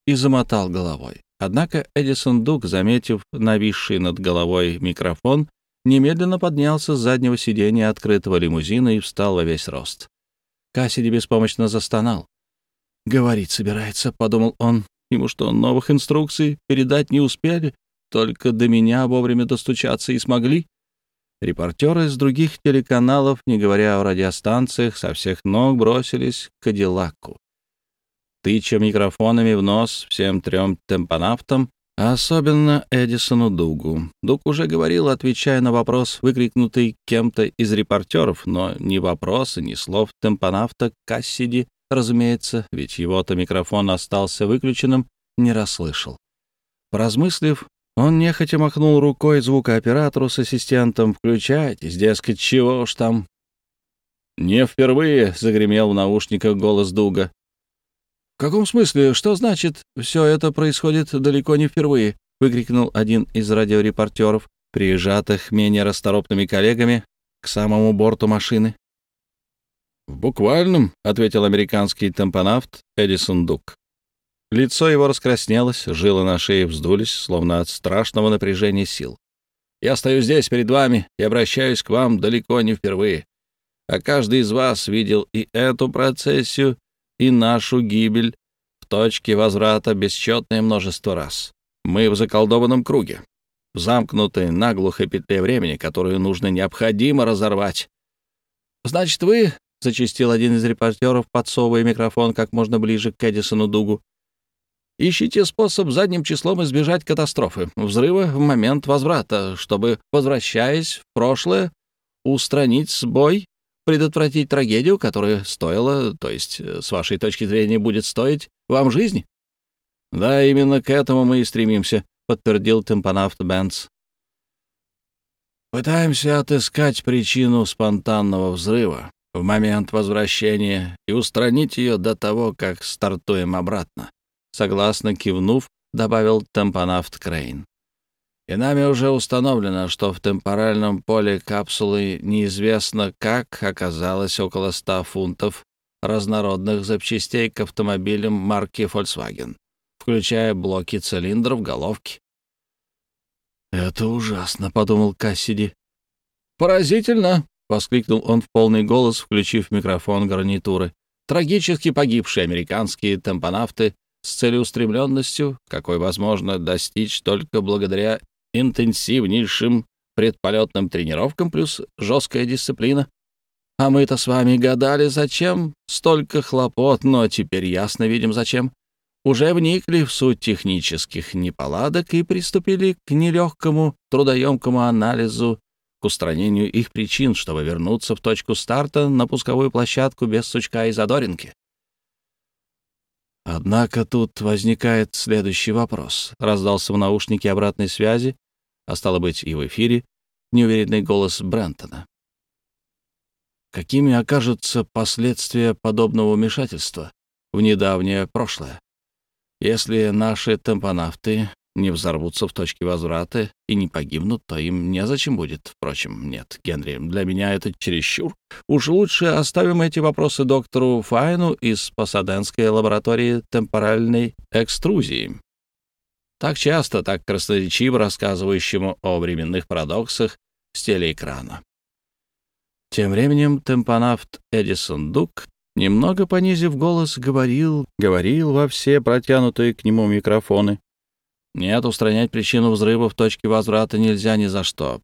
и замотал головой. Однако Эдисон Дук, заметив нависший над головой микрофон, немедленно поднялся с заднего сиденья открытого лимузина и встал во весь рост. Кассиди беспомощно застонал. «Говорить собирается», — подумал он. «Ему что, новых инструкций передать не успели? Только до меня вовремя достучаться и смогли?» Репортеры с других телеканалов, не говоря о радиостанциях, со всех ног бросились к Кадиллаку тыча микрофонами в нос всем трем темпонавтам, а особенно Эдисону Дугу. Дуг уже говорил, отвечая на вопрос, выкрикнутый кем-то из репортеров, но ни вопроса, ни слов темпонавта Кассиди, разумеется, ведь его-то микрофон остался выключенным, не расслышал. Поразмыслив, он нехотя махнул рукой звукооператору с ассистентом «Включайтесь, дескать, чего уж там». «Не впервые», — загремел в наушниках голос Дуга. «В каком смысле? Что значит, все это происходит далеко не впервые?» — выкрикнул один из радиорепортеров, приезжатых менее расторопными коллегами к самому борту машины. «В буквальном», — ответил американский тампонавт Эдисон Дук. Лицо его раскраснелось, жилы на шее вздулись, словно от страшного напряжения сил. «Я стою здесь перед вами и обращаюсь к вам далеко не впервые. А каждый из вас видел и эту процессию, и нашу гибель в точке возврата бесчетное множество раз. Мы в заколдованном круге, в замкнутой наглухо петле времени, которую нужно необходимо разорвать. «Значит, вы...» — зачистил один из репортеров, подсовывая микрофон как можно ближе к Эдисону Дугу. «Ищите способ задним числом избежать катастрофы, взрыва в момент возврата, чтобы, возвращаясь в прошлое, устранить сбой предотвратить трагедию, которая стоила, то есть, э, с вашей точки зрения, будет стоить вам жизни? Да, именно к этому мы и стремимся, подтвердил темпонавт Бенц. Пытаемся отыскать причину спонтанного взрыва в момент возвращения и устранить ее до того, как стартуем обратно. Согласно кивнув, добавил темпонавт Крейн. И нами уже установлено, что в темпоральном поле капсулы неизвестно как оказалось около 100 фунтов разнородных запчастей к автомобилям марки Volkswagen, включая блоки цилиндров, головки. «Это ужасно», — подумал Кассиди. «Поразительно», — воскликнул он в полный голос, включив микрофон гарнитуры. «Трагически погибшие американские темпонавты с целеустремленностью, какой возможно достичь только благодаря интенсивнейшим предполетным тренировкам плюс жесткая дисциплина. А мы-то с вами гадали, зачем столько хлопот, но теперь ясно видим, зачем. уже вникли в суть технических неполадок и приступили к нелегкому, трудоемкому анализу, к устранению их причин, чтобы вернуться в точку старта на пусковую площадку без сучка и задоринки. Однако тут возникает следующий вопрос. Раздался в наушнике обратной связи, а стало быть и в эфире, неуверенный голос Брентона. Какими окажутся последствия подобного вмешательства в недавнее прошлое? Если наши темпонавты не взорвутся в точке возврата и не погибнут, то им незачем будет. Впрочем, нет, Генри, для меня это чересчур. Уж лучше оставим эти вопросы доктору Файну из Пасаденской лаборатории темпоральной экструзии. Так часто, так красноречиво рассказывающему о временных парадоксах с телеэкрана. Тем временем темпонавт Эдисон Дук Немного понизив голос, говорил, говорил во все протянутые к нему микрофоны. Нет, устранять причину взрыва в точке возврата нельзя ни за что.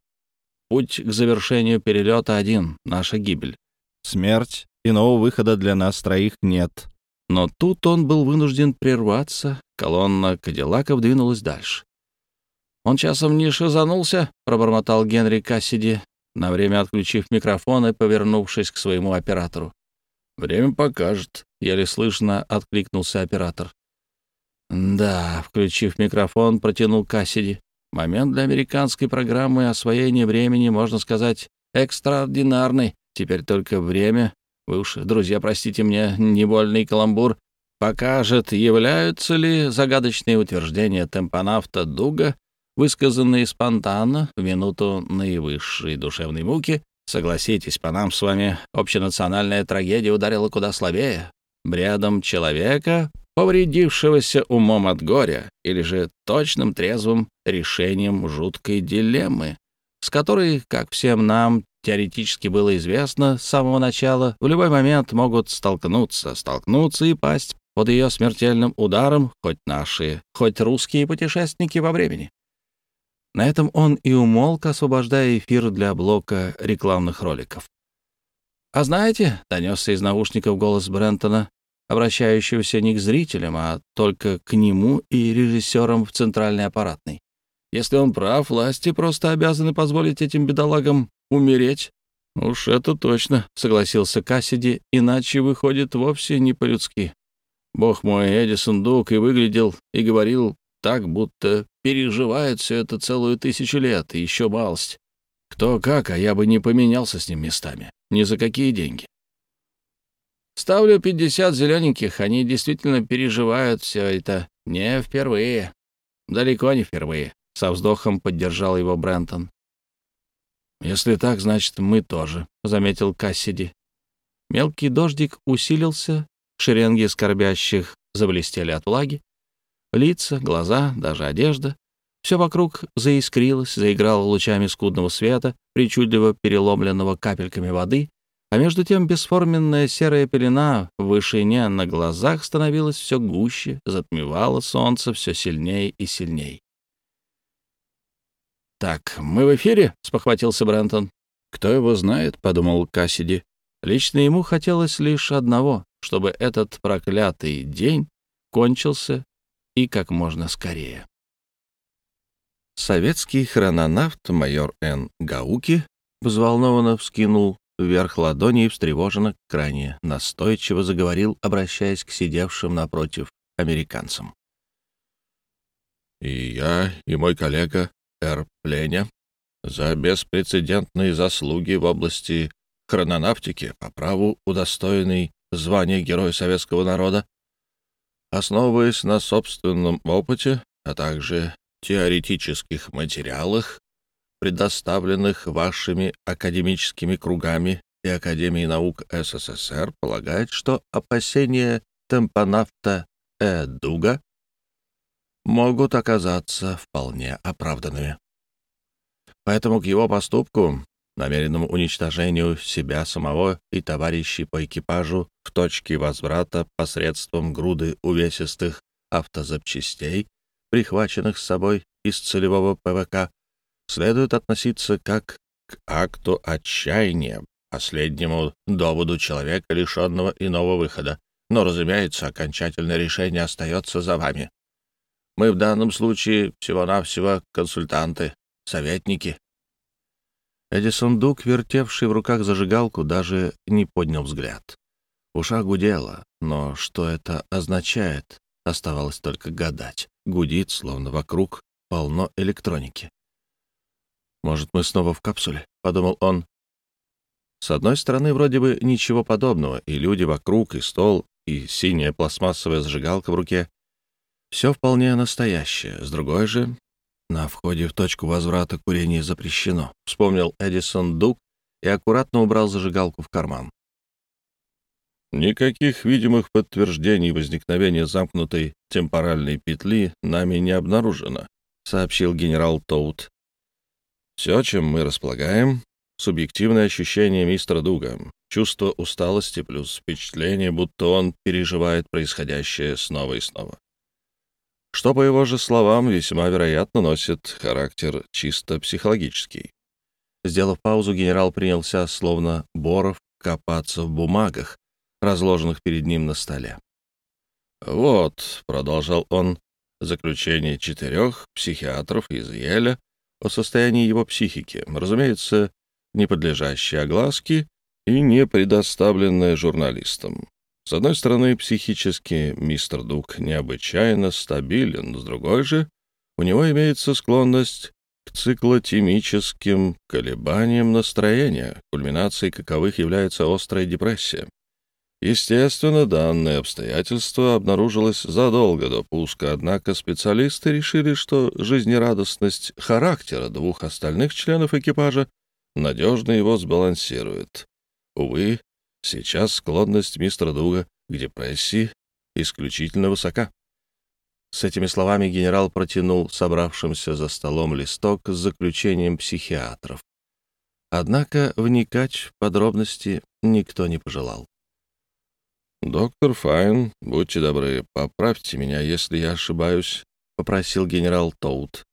Путь к завершению перелета один — наша гибель. Смерть, иного выхода для нас троих нет. Но тут он был вынужден прерваться, колонна Кадиллаков двинулась дальше. «Он часом не шизанулся?» — пробормотал Генри Кассиди, на время отключив микрофон и повернувшись к своему оператору. «Время покажет», — еле слышно откликнулся оператор. «Да», — включив микрофон, протянул Кассиди. «Момент для американской программы освоения времени, можно сказать, экстраординарный. Теперь только время, вы уж, друзья, простите мне невольный каламбур, покажет, являются ли загадочные утверждения темпонавта Дуга, высказанные спонтанно в минуту наивысшей душевной муки, Согласитесь, по нам с вами общенациональная трагедия ударила куда слабее. Бредом человека, повредившегося умом от горя, или же точным трезвым решением жуткой дилеммы, с которой, как всем нам теоретически было известно с самого начала, в любой момент могут столкнуться, столкнуться и пасть под ее смертельным ударом хоть наши, хоть русские путешественники во времени. На этом он и умолк, освобождая эфир для блока рекламных роликов. «А знаете», — донесся из наушников голос Брентона, обращающегося не к зрителям, а только к нему и режиссерам в центральной аппаратной. «Если он прав, власти просто обязаны позволить этим бедолагам умереть». «Уж это точно», — согласился Кассиди, «иначе выходит вовсе не по-людски. Бог мой, Эдисон Дук и выглядел, и говорил так, будто переживает все это целую тысячу лет, и еще малость. Кто как, а я бы не поменялся с ним местами. Ни за какие деньги. Ставлю 50 зелененьких, они действительно переживают все это не впервые. Далеко не впервые. Со вздохом поддержал его Брентон. «Если так, значит, мы тоже», — заметил Кассиди. Мелкий дождик усилился, шеренги скорбящих заблестели от влаги, Лица, глаза, даже одежда. Все вокруг заискрилось, заиграло лучами скудного света, причудливо переломленного капельками воды, а между тем бесформенная серая пелена в вышине на глазах становилась все гуще, затмевала солнце все сильнее и сильнее. «Так, мы в эфире?» — спохватился Брентон. «Кто его знает?» — подумал Кассиди. Лично ему хотелось лишь одного, чтобы этот проклятый день кончился и как можно скорее. Советский хрононавт майор Н. Гауки взволнованно вскинул вверх ладони и встревоженно, крайне настойчиво заговорил, обращаясь к сидевшим напротив американцам. «И я, и мой коллега Р. Пленя за беспрецедентные заслуги в области хрононавтики по праву удостоенный звания Героя Советского народа, основываясь на собственном опыте, а также теоретических материалах, предоставленных вашими академическими кругами и Академией наук СССР, полагает, что опасения темпонавта Э. Дуга могут оказаться вполне оправданными. Поэтому к его поступку намеренному уничтожению себя самого и товарищей по экипажу в точке возврата посредством груды увесистых автозапчастей, прихваченных с собой из целевого ПВК, следует относиться как к акту отчаяния, последнему доводу человека, лишенного иного выхода, Но, разумеется, окончательное решение остается за вами. Мы в данном случае всего-навсего консультанты, советники». Эдисон Дук, вертевший в руках зажигалку, даже не поднял взгляд. В ушах гудело, но что это означает, оставалось только гадать. Гудит, словно вокруг полно электроники. «Может, мы снова в капсуле?» — подумал он. С одной стороны, вроде бы ничего подобного, и люди вокруг, и стол, и синяя пластмассовая зажигалка в руке. Все вполне настоящее. С другой же, на входе в точку возврата курение запрещено. Вспомнил Эдисон Дук и аккуратно убрал зажигалку в карман. Никаких видимых подтверждений возникновения замкнутой темпоральной петли нами не обнаружено, сообщил генерал Тоут. Все, чем мы располагаем, субъективное ощущение мистера Дуга, чувство усталости плюс впечатление, будто он переживает происходящее снова и снова. Что, по его же словам, весьма вероятно носит характер чисто психологический. Сделав паузу, генерал принялся, словно Боров, копаться в бумагах, разложенных перед ним на столе. «Вот», — продолжал он, — «заключение четырех психиатров из Еля о состоянии его психики, разумеется, не подлежащее огласке и не предоставленное журналистам. С одной стороны, психически мистер Дук необычайно стабилен, с другой же, у него имеется склонность к циклотимическим колебаниям настроения, кульминацией каковых является острая депрессия. Естественно, данное обстоятельство обнаружилось задолго до пуска, однако специалисты решили, что жизнерадостность характера двух остальных членов экипажа надежно его сбалансирует. Увы, сейчас склонность мистера Дуга к депрессии исключительно высока. С этими словами генерал протянул собравшимся за столом листок с заключением психиатров. Однако вникать в подробности никто не пожелал. «Доктор Файн, будьте добры, поправьте меня, если я ошибаюсь», — попросил генерал Тоут.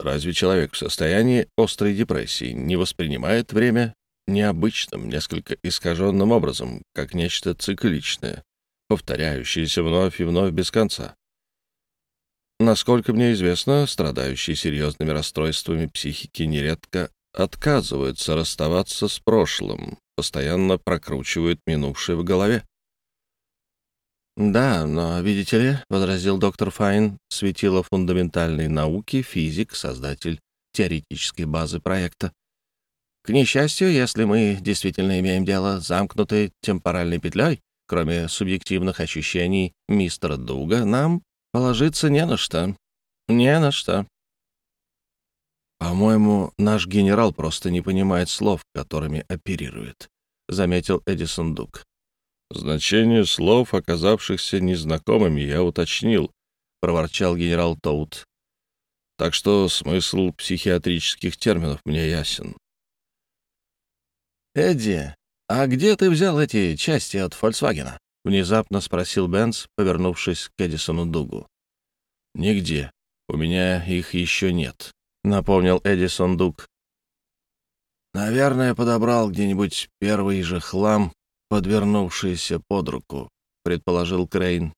«Разве человек в состоянии острой депрессии не воспринимает время необычным, несколько искаженным образом, как нечто цикличное, повторяющееся вновь и вновь без конца?» Насколько мне известно, страдающие серьезными расстройствами психики нередко отказываются расставаться с прошлым, постоянно прокручивают минувшее в голове. «Да, но, видите ли, — возразил доктор Файн, — светило фундаментальной науки, физик, создатель теоретической базы проекта. К несчастью, если мы действительно имеем дело с замкнутой темпоральной петлей, кроме субъективных ощущений мистера Дуга, нам положиться не на что. Не на что». «По-моему, наш генерал просто не понимает слов, которыми оперирует», — заметил Эдисон Дуг. Значение слов, оказавшихся незнакомыми, я уточнил, — проворчал генерал Тоут. Так что смысл психиатрических терминов мне ясен. «Эдди, а где ты взял эти части от «Фольксвагена»?» — внезапно спросил Бенц, повернувшись к Эдисону Дугу. «Нигде. У меня их еще нет», — напомнил Эдисон Дуг. «Наверное, подобрал где-нибудь первый же хлам подвернувшийся под руку», — предположил Крейн.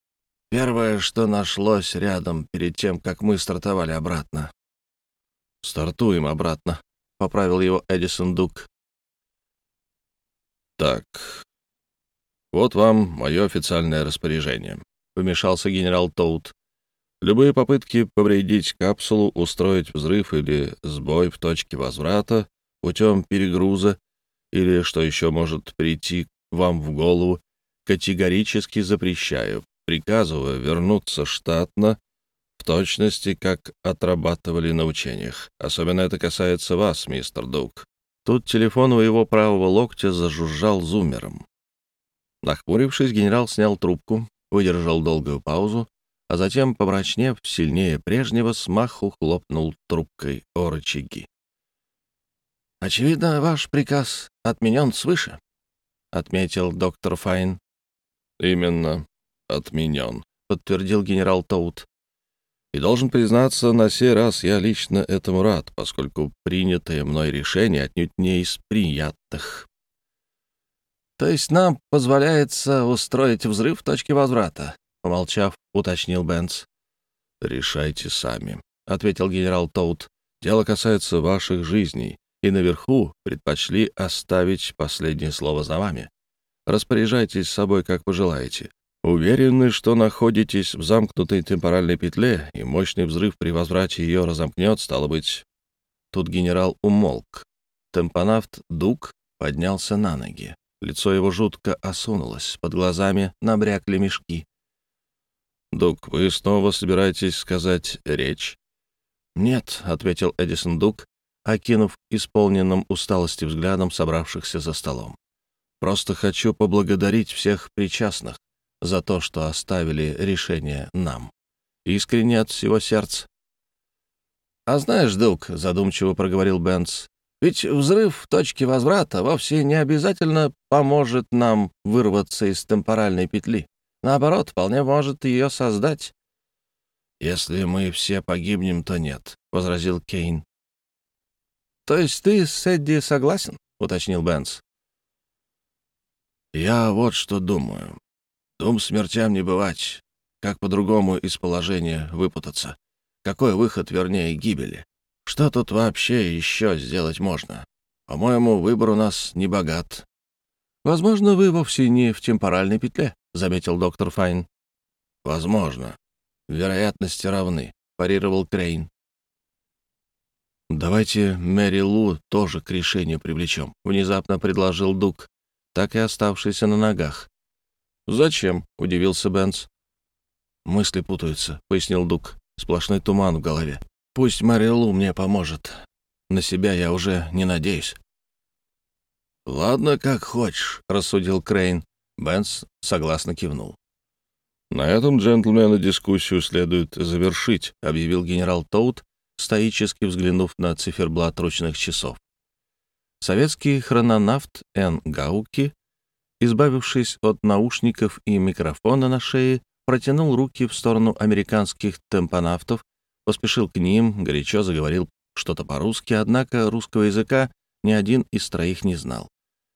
«Первое, что нашлось рядом перед тем, как мы стартовали обратно». «Стартуем обратно», — поправил его Эдисон Дук. «Так, вот вам мое официальное распоряжение», — вмешался генерал Тоут. «Любые попытки повредить капсулу, устроить взрыв или сбой в точке возврата путем перегруза или, что еще может прийти вам в голову, категорически запрещаю, приказываю вернуться штатно, в точности, как отрабатывали на учениях. Особенно это касается вас, мистер Дук. Тут телефон у его правого локтя зажужжал зумером. Нахмурившись, генерал снял трубку, выдержал долгую паузу, а затем, помрачнев сильнее прежнего, смаху хлопнул трубкой о рычаги. «Очевидно, ваш приказ отменен свыше», отметил доктор Файн. «Именно, отменен», — подтвердил генерал Тоут. «И должен признаться, на сей раз я лично этому рад, поскольку принятое мной решение отнюдь не из приятных». То есть нам позволяется устроить взрыв в точке возврата, помолчав, уточнил Бенц. Решайте сами, ответил генерал Тоут. Дело касается ваших жизней, и наверху предпочли оставить последнее слово за вами. Распоряжайтесь собой, как пожелаете. Уверены, что находитесь в замкнутой темпоральной петле, и мощный взрыв при возврате ее разомкнет, стало быть... Тут генерал умолк. Темпонавт Дук поднялся на ноги. Лицо его жутко осунулось, под глазами набрякли мешки. «Дук, вы снова собираетесь сказать речь?» «Нет», — ответил Эдисон Дук, окинув исполненным усталости взглядом собравшихся за столом. «Просто хочу поблагодарить всех причастных за то, что оставили решение нам. Искренне от всего сердца». «А знаешь, Дук», — задумчиво проговорил Бенц, ведь взрыв в точке возврата вовсе не обязательно поможет нам вырваться из темпоральной петли. Наоборот, вполне может ее создать. «Если мы все погибнем, то нет», — возразил Кейн. «То есть ты с Эдди согласен?» — уточнил Бенс. «Я вот что думаю. Дум смертям не бывать. Как по-другому из положения выпутаться? Какой выход, вернее, гибели? Что тут вообще еще сделать можно? По-моему, выбор у нас не богат. Возможно, вы вовсе не в темпоральной петле, заметил доктор Файн. Возможно. Вероятности равны, парировал Крейн. «Давайте Мэри Лу тоже к решению привлечем», — внезапно предложил Дук, так и оставшийся на ногах. «Зачем?» — удивился Бенц. «Мысли путаются», — пояснил Дук. «Сплошной туман в голове. Пусть Марилу мне поможет. На себя я уже не надеюсь. «Ладно, как хочешь», — рассудил Крейн. Бенс согласно кивнул. «На этом, джентльмены, дискуссию следует завершить», — объявил генерал Тоут, стоически взглянув на циферблат ручных часов. Советский хрононавт Н. Гауки, избавившись от наушников и микрофона на шее, протянул руки в сторону американских темпонавтов поспешил к ним, горячо заговорил что-то по-русски, однако русского языка ни один из троих не знал.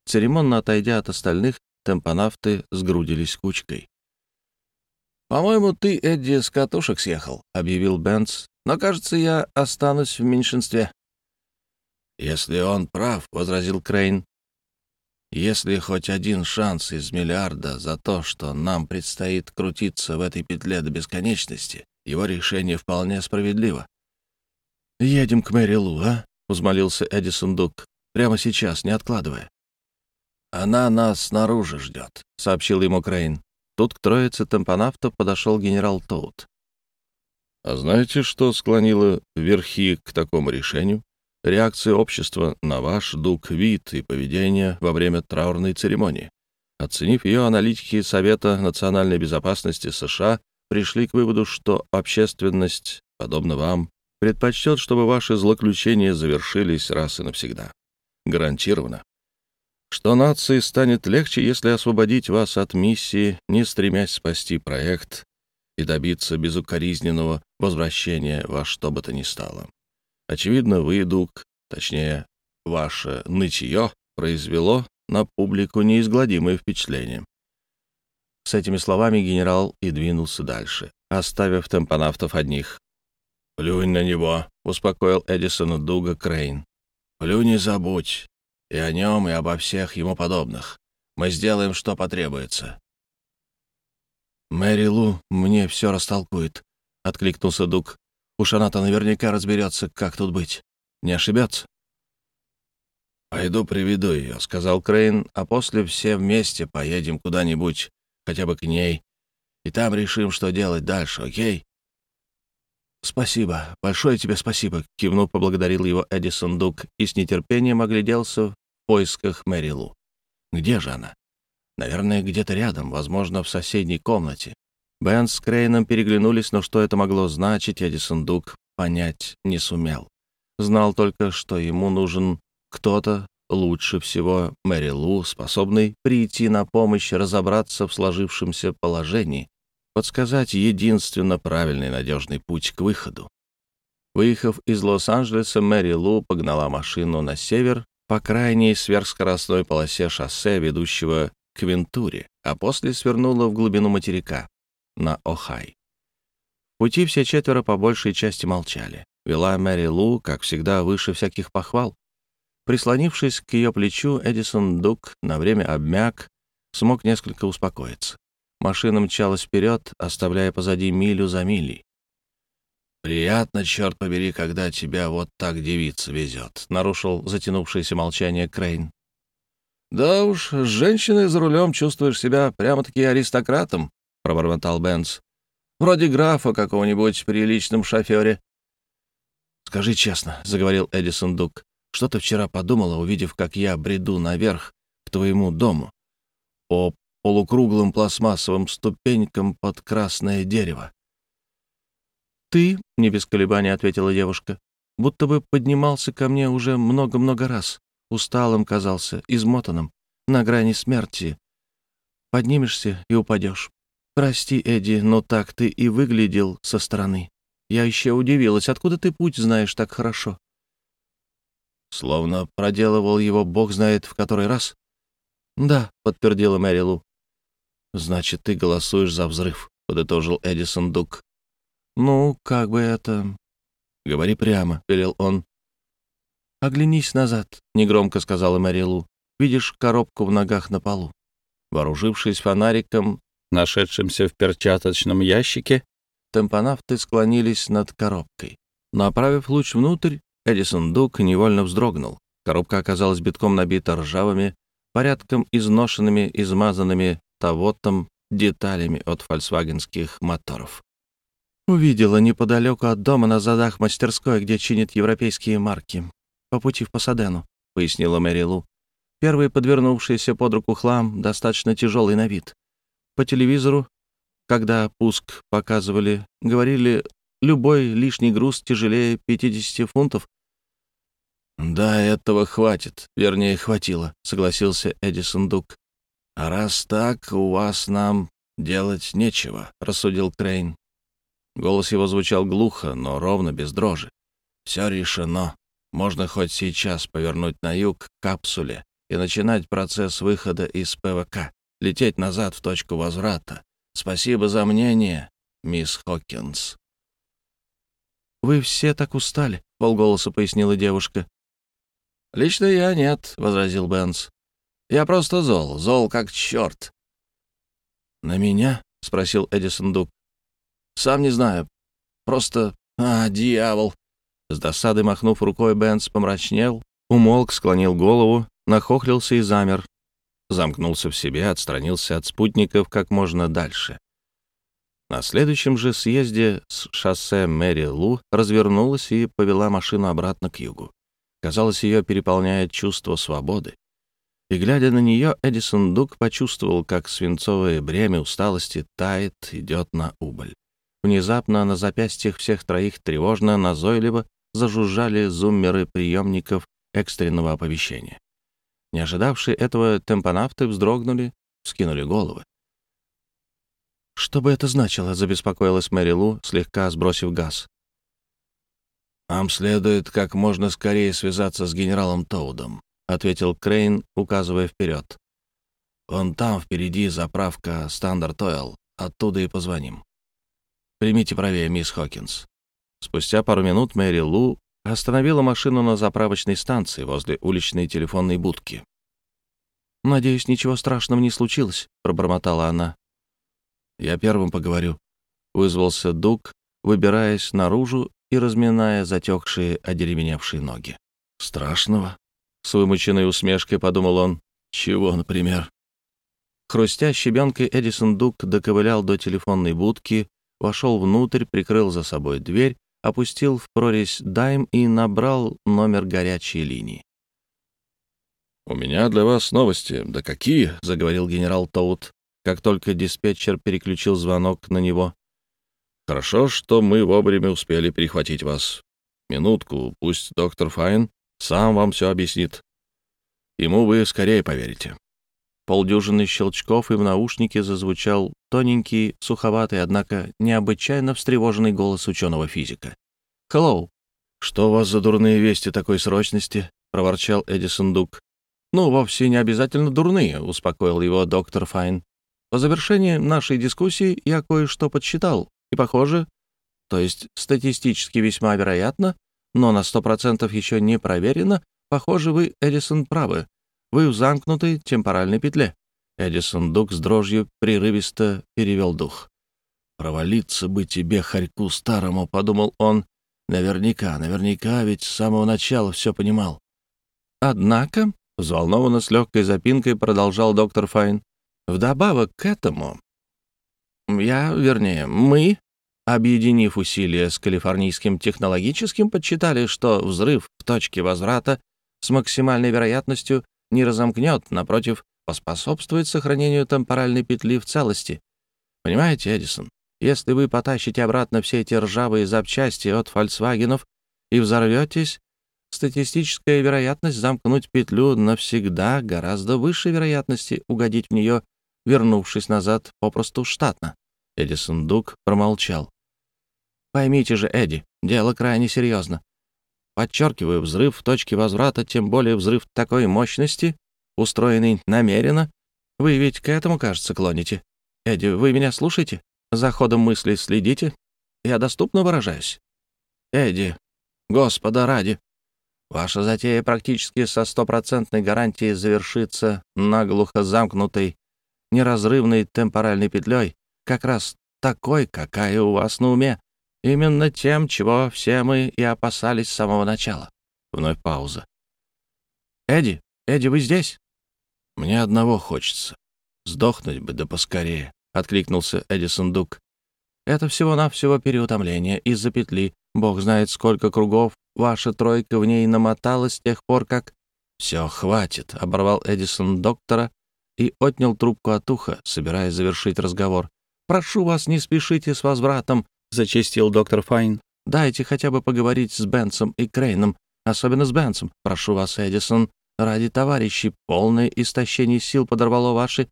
Церемонно отойдя от остальных, темпонавты сгрудились кучкой. «По-моему, ты, Эдди, с катушек съехал», — объявил Бенц, «но, кажется, я останусь в меньшинстве». «Если он прав», — возразил Крейн, «если хоть один шанс из миллиарда за то, что нам предстоит крутиться в этой петле до бесконечности, его решение вполне справедливо. «Едем к Мэри Лу, а?» — взмолился Эдисон Дук. «Прямо сейчас, не откладывая». «Она нас снаружи ждет», — сообщил ему Крейн. Тут к троице тампонавтов подошел генерал Тоут. «А знаете, что склонило верхи к такому решению? Реакция общества на ваш дук вид и поведение во время траурной церемонии. Оценив ее, аналитики Совета национальной безопасности США пришли к выводу, что общественность, подобно вам, предпочтет, чтобы ваши злоключения завершились раз и навсегда. Гарантированно. Что нации станет легче, если освободить вас от миссии, не стремясь спасти проект и добиться безукоризненного возвращения во что бы то ни стало. Очевидно, вы, Дук, точнее, ваше нытье произвело на публику неизгладимое впечатление. С этими словами генерал и двинулся дальше, оставив темпонавтов одних. «Плюнь на него», — успокоил Эдисона Дуга Крейн. «Плюнь и забудь. И о нем, и обо всех ему подобных. Мы сделаем, что потребуется». «Мэри Лу мне все растолкует», — откликнулся Дуг. «Уж она-то наверняка разберется, как тут быть. Не ошибется?» «Пойду приведу ее», — сказал Крейн, «а после все вместе поедем куда-нибудь хотя бы к ней, и там решим, что делать дальше, окей?» «Спасибо, большое тебе спасибо», — кивнув, поблагодарил его Эдисон Дук и с нетерпением огляделся в поисках Мэри Лу. «Где же она?» «Наверное, где-то рядом, возможно, в соседней комнате». Бен с Крейном переглянулись, но что это могло значить, Эдисон Дук понять не сумел. Знал только, что ему нужен кто-то, лучше всего Мэри Лу, способный прийти на помощь, разобраться в сложившемся положении, подсказать единственно правильный надежный путь к выходу. Выехав из Лос-Анджелеса, Мэри Лу погнала машину на север по крайней сверхскоростной полосе шоссе, ведущего к Вентуре, а после свернула в глубину материка, на Охай. В пути все четверо по большей части молчали. Вела Мэри Лу, как всегда, выше всяких похвал. Прислонившись к ее плечу, Эдисон Дук на время обмяк, смог несколько успокоиться. Машина мчалась вперед, оставляя позади милю за милей. «Приятно, черт побери, когда тебя вот так девица везет», — нарушил затянувшееся молчание Крейн. «Да уж, с женщиной за рулем чувствуешь себя прямо-таки аристократом», — пробормотал Бенц. «Вроде графа какого-нибудь при личном шофере». «Скажи честно», — заговорил Эдисон Дук, — «что ты вчера подумала, увидев, как я бреду наверх к твоему дому? По полукруглым пластмассовым ступенькам под красное дерево?» «Ты», — не без колебаний ответила девушка, — «будто бы поднимался ко мне уже много-много раз. Усталым казался, измотанным, на грани смерти. Поднимешься и упадешь. Прости, Эдди, но так ты и выглядел со стороны. Я еще удивилась, откуда ты путь знаешь так хорошо?» Словно проделывал его бог знает в который раз. «Да», — подтвердила Мэри Лу. «Значит, ты голосуешь за взрыв», — подытожил Эдисон Дук. «Ну, как бы это...» «Говори прямо», — велел он. «Оглянись назад», — негромко сказала Мэри Лу. «Видишь коробку в ногах на полу?» Вооружившись фонариком, нашедшимся в перчаточном ящике, темпонавты склонились над коробкой. Направив луч внутрь, Эдисон Дук невольно вздрогнул. Коробка оказалась битком набита ржавыми, порядком изношенными, измазанными тавотом деталями от фольксвагенских моторов. Увидела неподалеку от дома на задах мастерской, где чинят европейские марки. По пути в Пасадену, — пояснила Мэри Лу. Первый подвернувшийся под руку хлам достаточно тяжелый на вид. По телевизору, когда пуск показывали, говорили, любой лишний груз тяжелее 50 фунтов. «Да, этого хватит, вернее, хватило», — согласился Эдисон Дук. «А раз так, у вас нам делать нечего», — рассудил Крейн. Голос его звучал глухо, но ровно, без дрожи. «Все решено. Можно хоть сейчас повернуть на юг к капсуле и начинать процесс выхода из ПВК, лететь назад в точку возврата. Спасибо за мнение, мисс Хокинс». «Вы все так устали», — полголоса пояснила девушка. «Лично я нет», — возразил Бенс. «Я просто зол, зол как черт». «На меня?» — спросил Эдисон Дук. Сам не знаю. Просто... А, дьявол!» С досады махнув рукой, Бенц помрачнел, умолк, склонил голову, нахохлился и замер. Замкнулся в себе, отстранился от спутников как можно дальше. На следующем же съезде с шоссе Мэри Лу развернулась и повела машину обратно к югу. Казалось, ее переполняет чувство свободы. И, глядя на нее, Эдисон Дук почувствовал, как свинцовое бремя усталости тает, идет на убыль. Внезапно на запястьях всех троих тревожно, назойливо зажужжали зуммеры приемников экстренного оповещения. Не ожидавшие этого темпонавты вздрогнули, вскинули головы. «Что бы это значило?» — забеспокоилась Мэри Лу, слегка сбросив газ. «Нам следует как можно скорее связаться с генералом Тоудом», — ответил Крейн, указывая вперед. «Вон там впереди заправка Стандарт Ойл. Оттуда и позвоним». «Примите правее, мисс Хокинс». Спустя пару минут Мэри Лу остановила машину на заправочной станции возле уличной телефонной будки. «Надеюсь, ничего страшного не случилось», — пробормотала она. «Я первым поговорю», — вызвался Дуг, выбираясь наружу и разминая затекшие, одеревеневшие ноги. «Страшного?» — с вымученной усмешкой подумал он. «Чего, например?» Хрустя щебенкой, Эдисон Дуг доковылял до телефонной будки, вошел внутрь, прикрыл за собой дверь, опустил в прорезь дайм и набрал номер горячей линии. «У меня для вас новости. Да какие?» — заговорил генерал Тоут, как только диспетчер переключил звонок на него. «Хорошо, что мы вовремя успели перехватить вас. Минутку, пусть доктор Файн сам вам все объяснит. Ему вы скорее поверите». Полдюжины щелчков, и в наушнике зазвучал тоненький, суховатый, однако необычайно встревоженный голос ученого-физика. «Хеллоу! Что у вас за дурные вести такой срочности?» — проворчал Эдисон Дук. «Ну, вовсе не обязательно дурные», — успокоил его доктор Файн. «По завершении нашей дискуссии я кое-что подсчитал, и, похоже, то есть статистически весьма вероятно, но на сто процентов еще не проверено, похоже, вы, Эдисон, правы. Вы в замкнутой темпоральной петле». Эдисон Дук с дрожью прерывисто перевел дух. «Провалиться бы тебе, хорьку старому», — подумал он. «Наверняка, наверняка, ведь с самого начала все понимал». «Однако», — взволнованно с легкой запинкой продолжал доктор Файн, «вдобавок к этому, я, вернее, мы, объединив усилия с Калифорнийским технологическим, подсчитали, что взрыв в точке возврата с максимальной вероятностью не разомкнет, напротив, поспособствует сохранению темпоральной петли в целости. Понимаете, Эдисон, если вы потащите обратно все эти ржавые запчасти от «Фольксвагенов» и взорветесь, статистическая вероятность замкнуть петлю навсегда гораздо выше вероятности угодить в нее, вернувшись назад попросту штатно. Эдисон Дук промолчал. «Поймите же, Эдди, дело крайне серьезно. Подчеркиваю, взрыв в точке возврата, тем более взрыв такой мощности, устроенный намеренно. Вы ведь к этому, кажется, клоните. Эдди, вы меня слушаете? За ходом мысли следите? Я доступно выражаюсь? Эдди, господа ради, ваша затея практически со стопроцентной гарантией завершится наглухо замкнутой, неразрывной темпоральной петлей, как раз такой, какая у вас на уме. Именно тем, чего все мы и опасались с самого начала. Вновь пауза. «Эдди, Эдди, вы здесь?» «Мне одного хочется. Сдохнуть бы да поскорее», — откликнулся Эдисон Дук. «Это всего-навсего переутомление из-за петли. Бог знает, сколько кругов ваша тройка в ней намоталась с тех пор, как...» «Все, хватит», — оборвал Эдисон доктора и отнял трубку от уха, собираясь завершить разговор. «Прошу вас, не спешите с возвратом», — зачастил доктор Файн. «Дайте хотя бы поговорить с Бенсом и Крейном, особенно с Бенсом. Прошу вас, Эдисон, ради товарищей, полное истощение сил подорвало ваши...»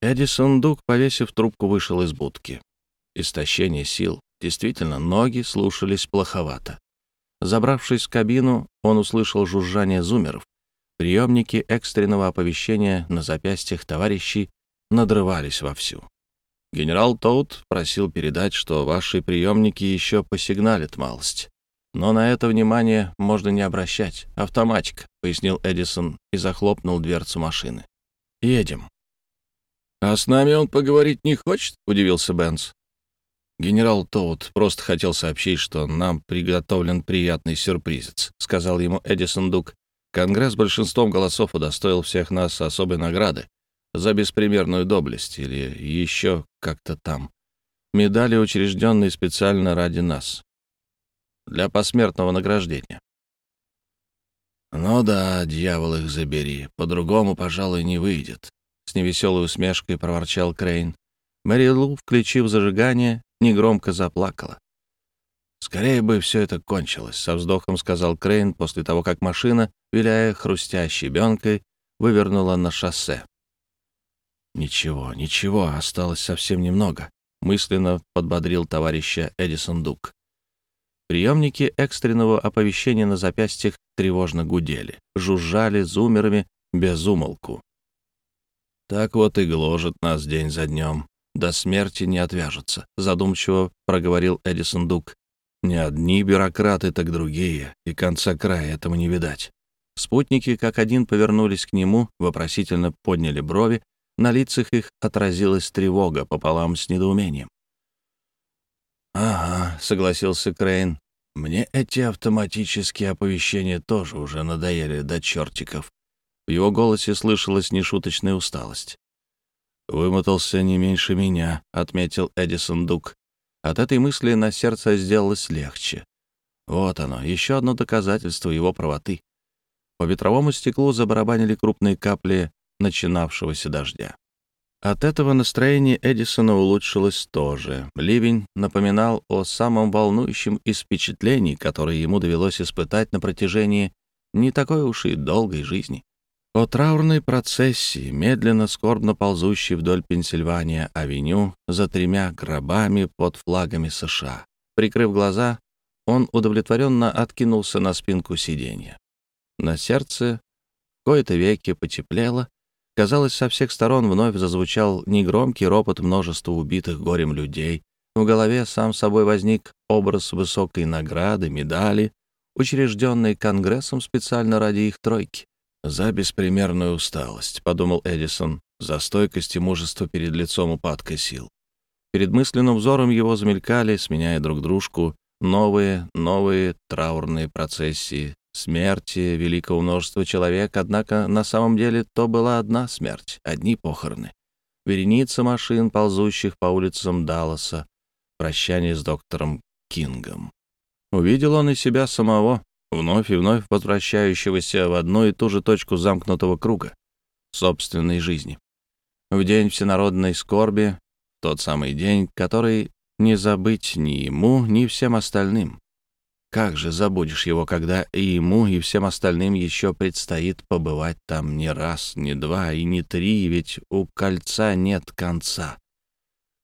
Эдисон Дук, повесив трубку, вышел из будки. Истощение сил. Действительно, ноги слушались плоховато. Забравшись в кабину, он услышал жужжание зумеров. Приемники экстренного оповещения на запястьях товарищей надрывались вовсю. Генерал Тоут просил передать, что ваши приемники еще посигналят малость. Но на это внимание можно не обращать. Автоматика, — пояснил Эдисон и захлопнул дверцу машины. Едем. «А с нами он поговорить не хочет?» — удивился Бенц. «Генерал Тоут просто хотел сообщить, что нам приготовлен приятный сюрпризец», — сказал ему Эдисон Дук. «Конгресс большинством голосов удостоил всех нас особой награды за беспримерную доблесть или еще как-то там. Медали, учрежденные специально ради нас. Для посмертного награждения. «Ну да, дьявол их забери, по-другому, пожалуй, не выйдет», — с невеселой усмешкой проворчал Крейн. Мэри Лу, включив зажигание, негромко заплакала. «Скорее бы все это кончилось», — со вздохом сказал Крейн после того, как машина, виляя хрустящей бенкой, вывернула на шоссе. «Ничего, ничего, осталось совсем немного», — мысленно подбодрил товарища Эдисон Дук. Приемники экстренного оповещения на запястьях тревожно гудели, жужжали зумерами без умолку. «Так вот и гложет нас день за днем. До смерти не отвяжутся», — задумчиво проговорил Эдисон Дук. «Не одни бюрократы, так другие, и конца края этому не видать». Спутники как один повернулись к нему, вопросительно подняли брови, на лицах их отразилась тревога пополам с недоумением. «Ага», — согласился Крейн. «Мне эти автоматические оповещения тоже уже надоели до чертиков». В его голосе слышалась нешуточная усталость. «Вымотался не меньше меня», — отметил Эдисон Дук. От этой мысли на сердце сделалось легче. Вот оно, еще одно доказательство его правоты. По ветровому стеклу забарабанили крупные капли начинавшегося дождя. От этого настроение Эдисона улучшилось тоже. Ливень напоминал о самом волнующем из впечатлений, которое ему довелось испытать на протяжении не такой уж и долгой жизни. О траурной процессии, медленно скорбно ползущей вдоль Пенсильвания-авеню за тремя гробами под флагами США. Прикрыв глаза, он удовлетворенно откинулся на спинку сиденья. На сердце в кои-то веки потеплело. Казалось, со всех сторон вновь зазвучал негромкий ропот множества убитых горем людей. В голове сам собой возник образ высокой награды, медали, учрежденной Конгрессом специально ради их тройки. «За беспримерную усталость», — подумал Эдисон, «за стойкость и мужество перед лицом упадка сил». Перед мысленным взором его замелькали, сменяя друг дружку, новые, новые траурные процессии, смерти великого множества человек, однако на самом деле то была одна смерть, одни похороны. Вереница машин, ползущих по улицам Далласа, прощание с доктором Кингом. Увидел он и себя самого, вновь и вновь возвращающегося в одну и ту же точку замкнутого круга собственной жизни. В день всенародной скорби, тот самый день, который не забыть ни ему, ни всем остальным. Как же забудешь его, когда и ему, и всем остальным еще предстоит побывать там не раз, не два и не три, ведь у кольца нет конца.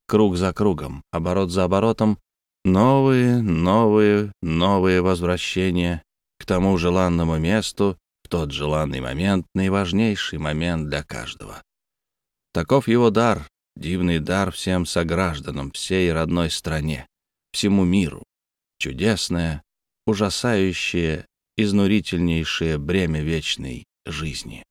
Круг за кругом, оборот за оборотом, новые, новые, новые возвращения к тому желанному месту, в тот желанный момент, наиважнейший момент для каждого. Таков его дар, дивный дар всем согражданам, всей родной стране, всему миру. Чудесное, ужасающее, изнурительнейшее бремя вечной жизни.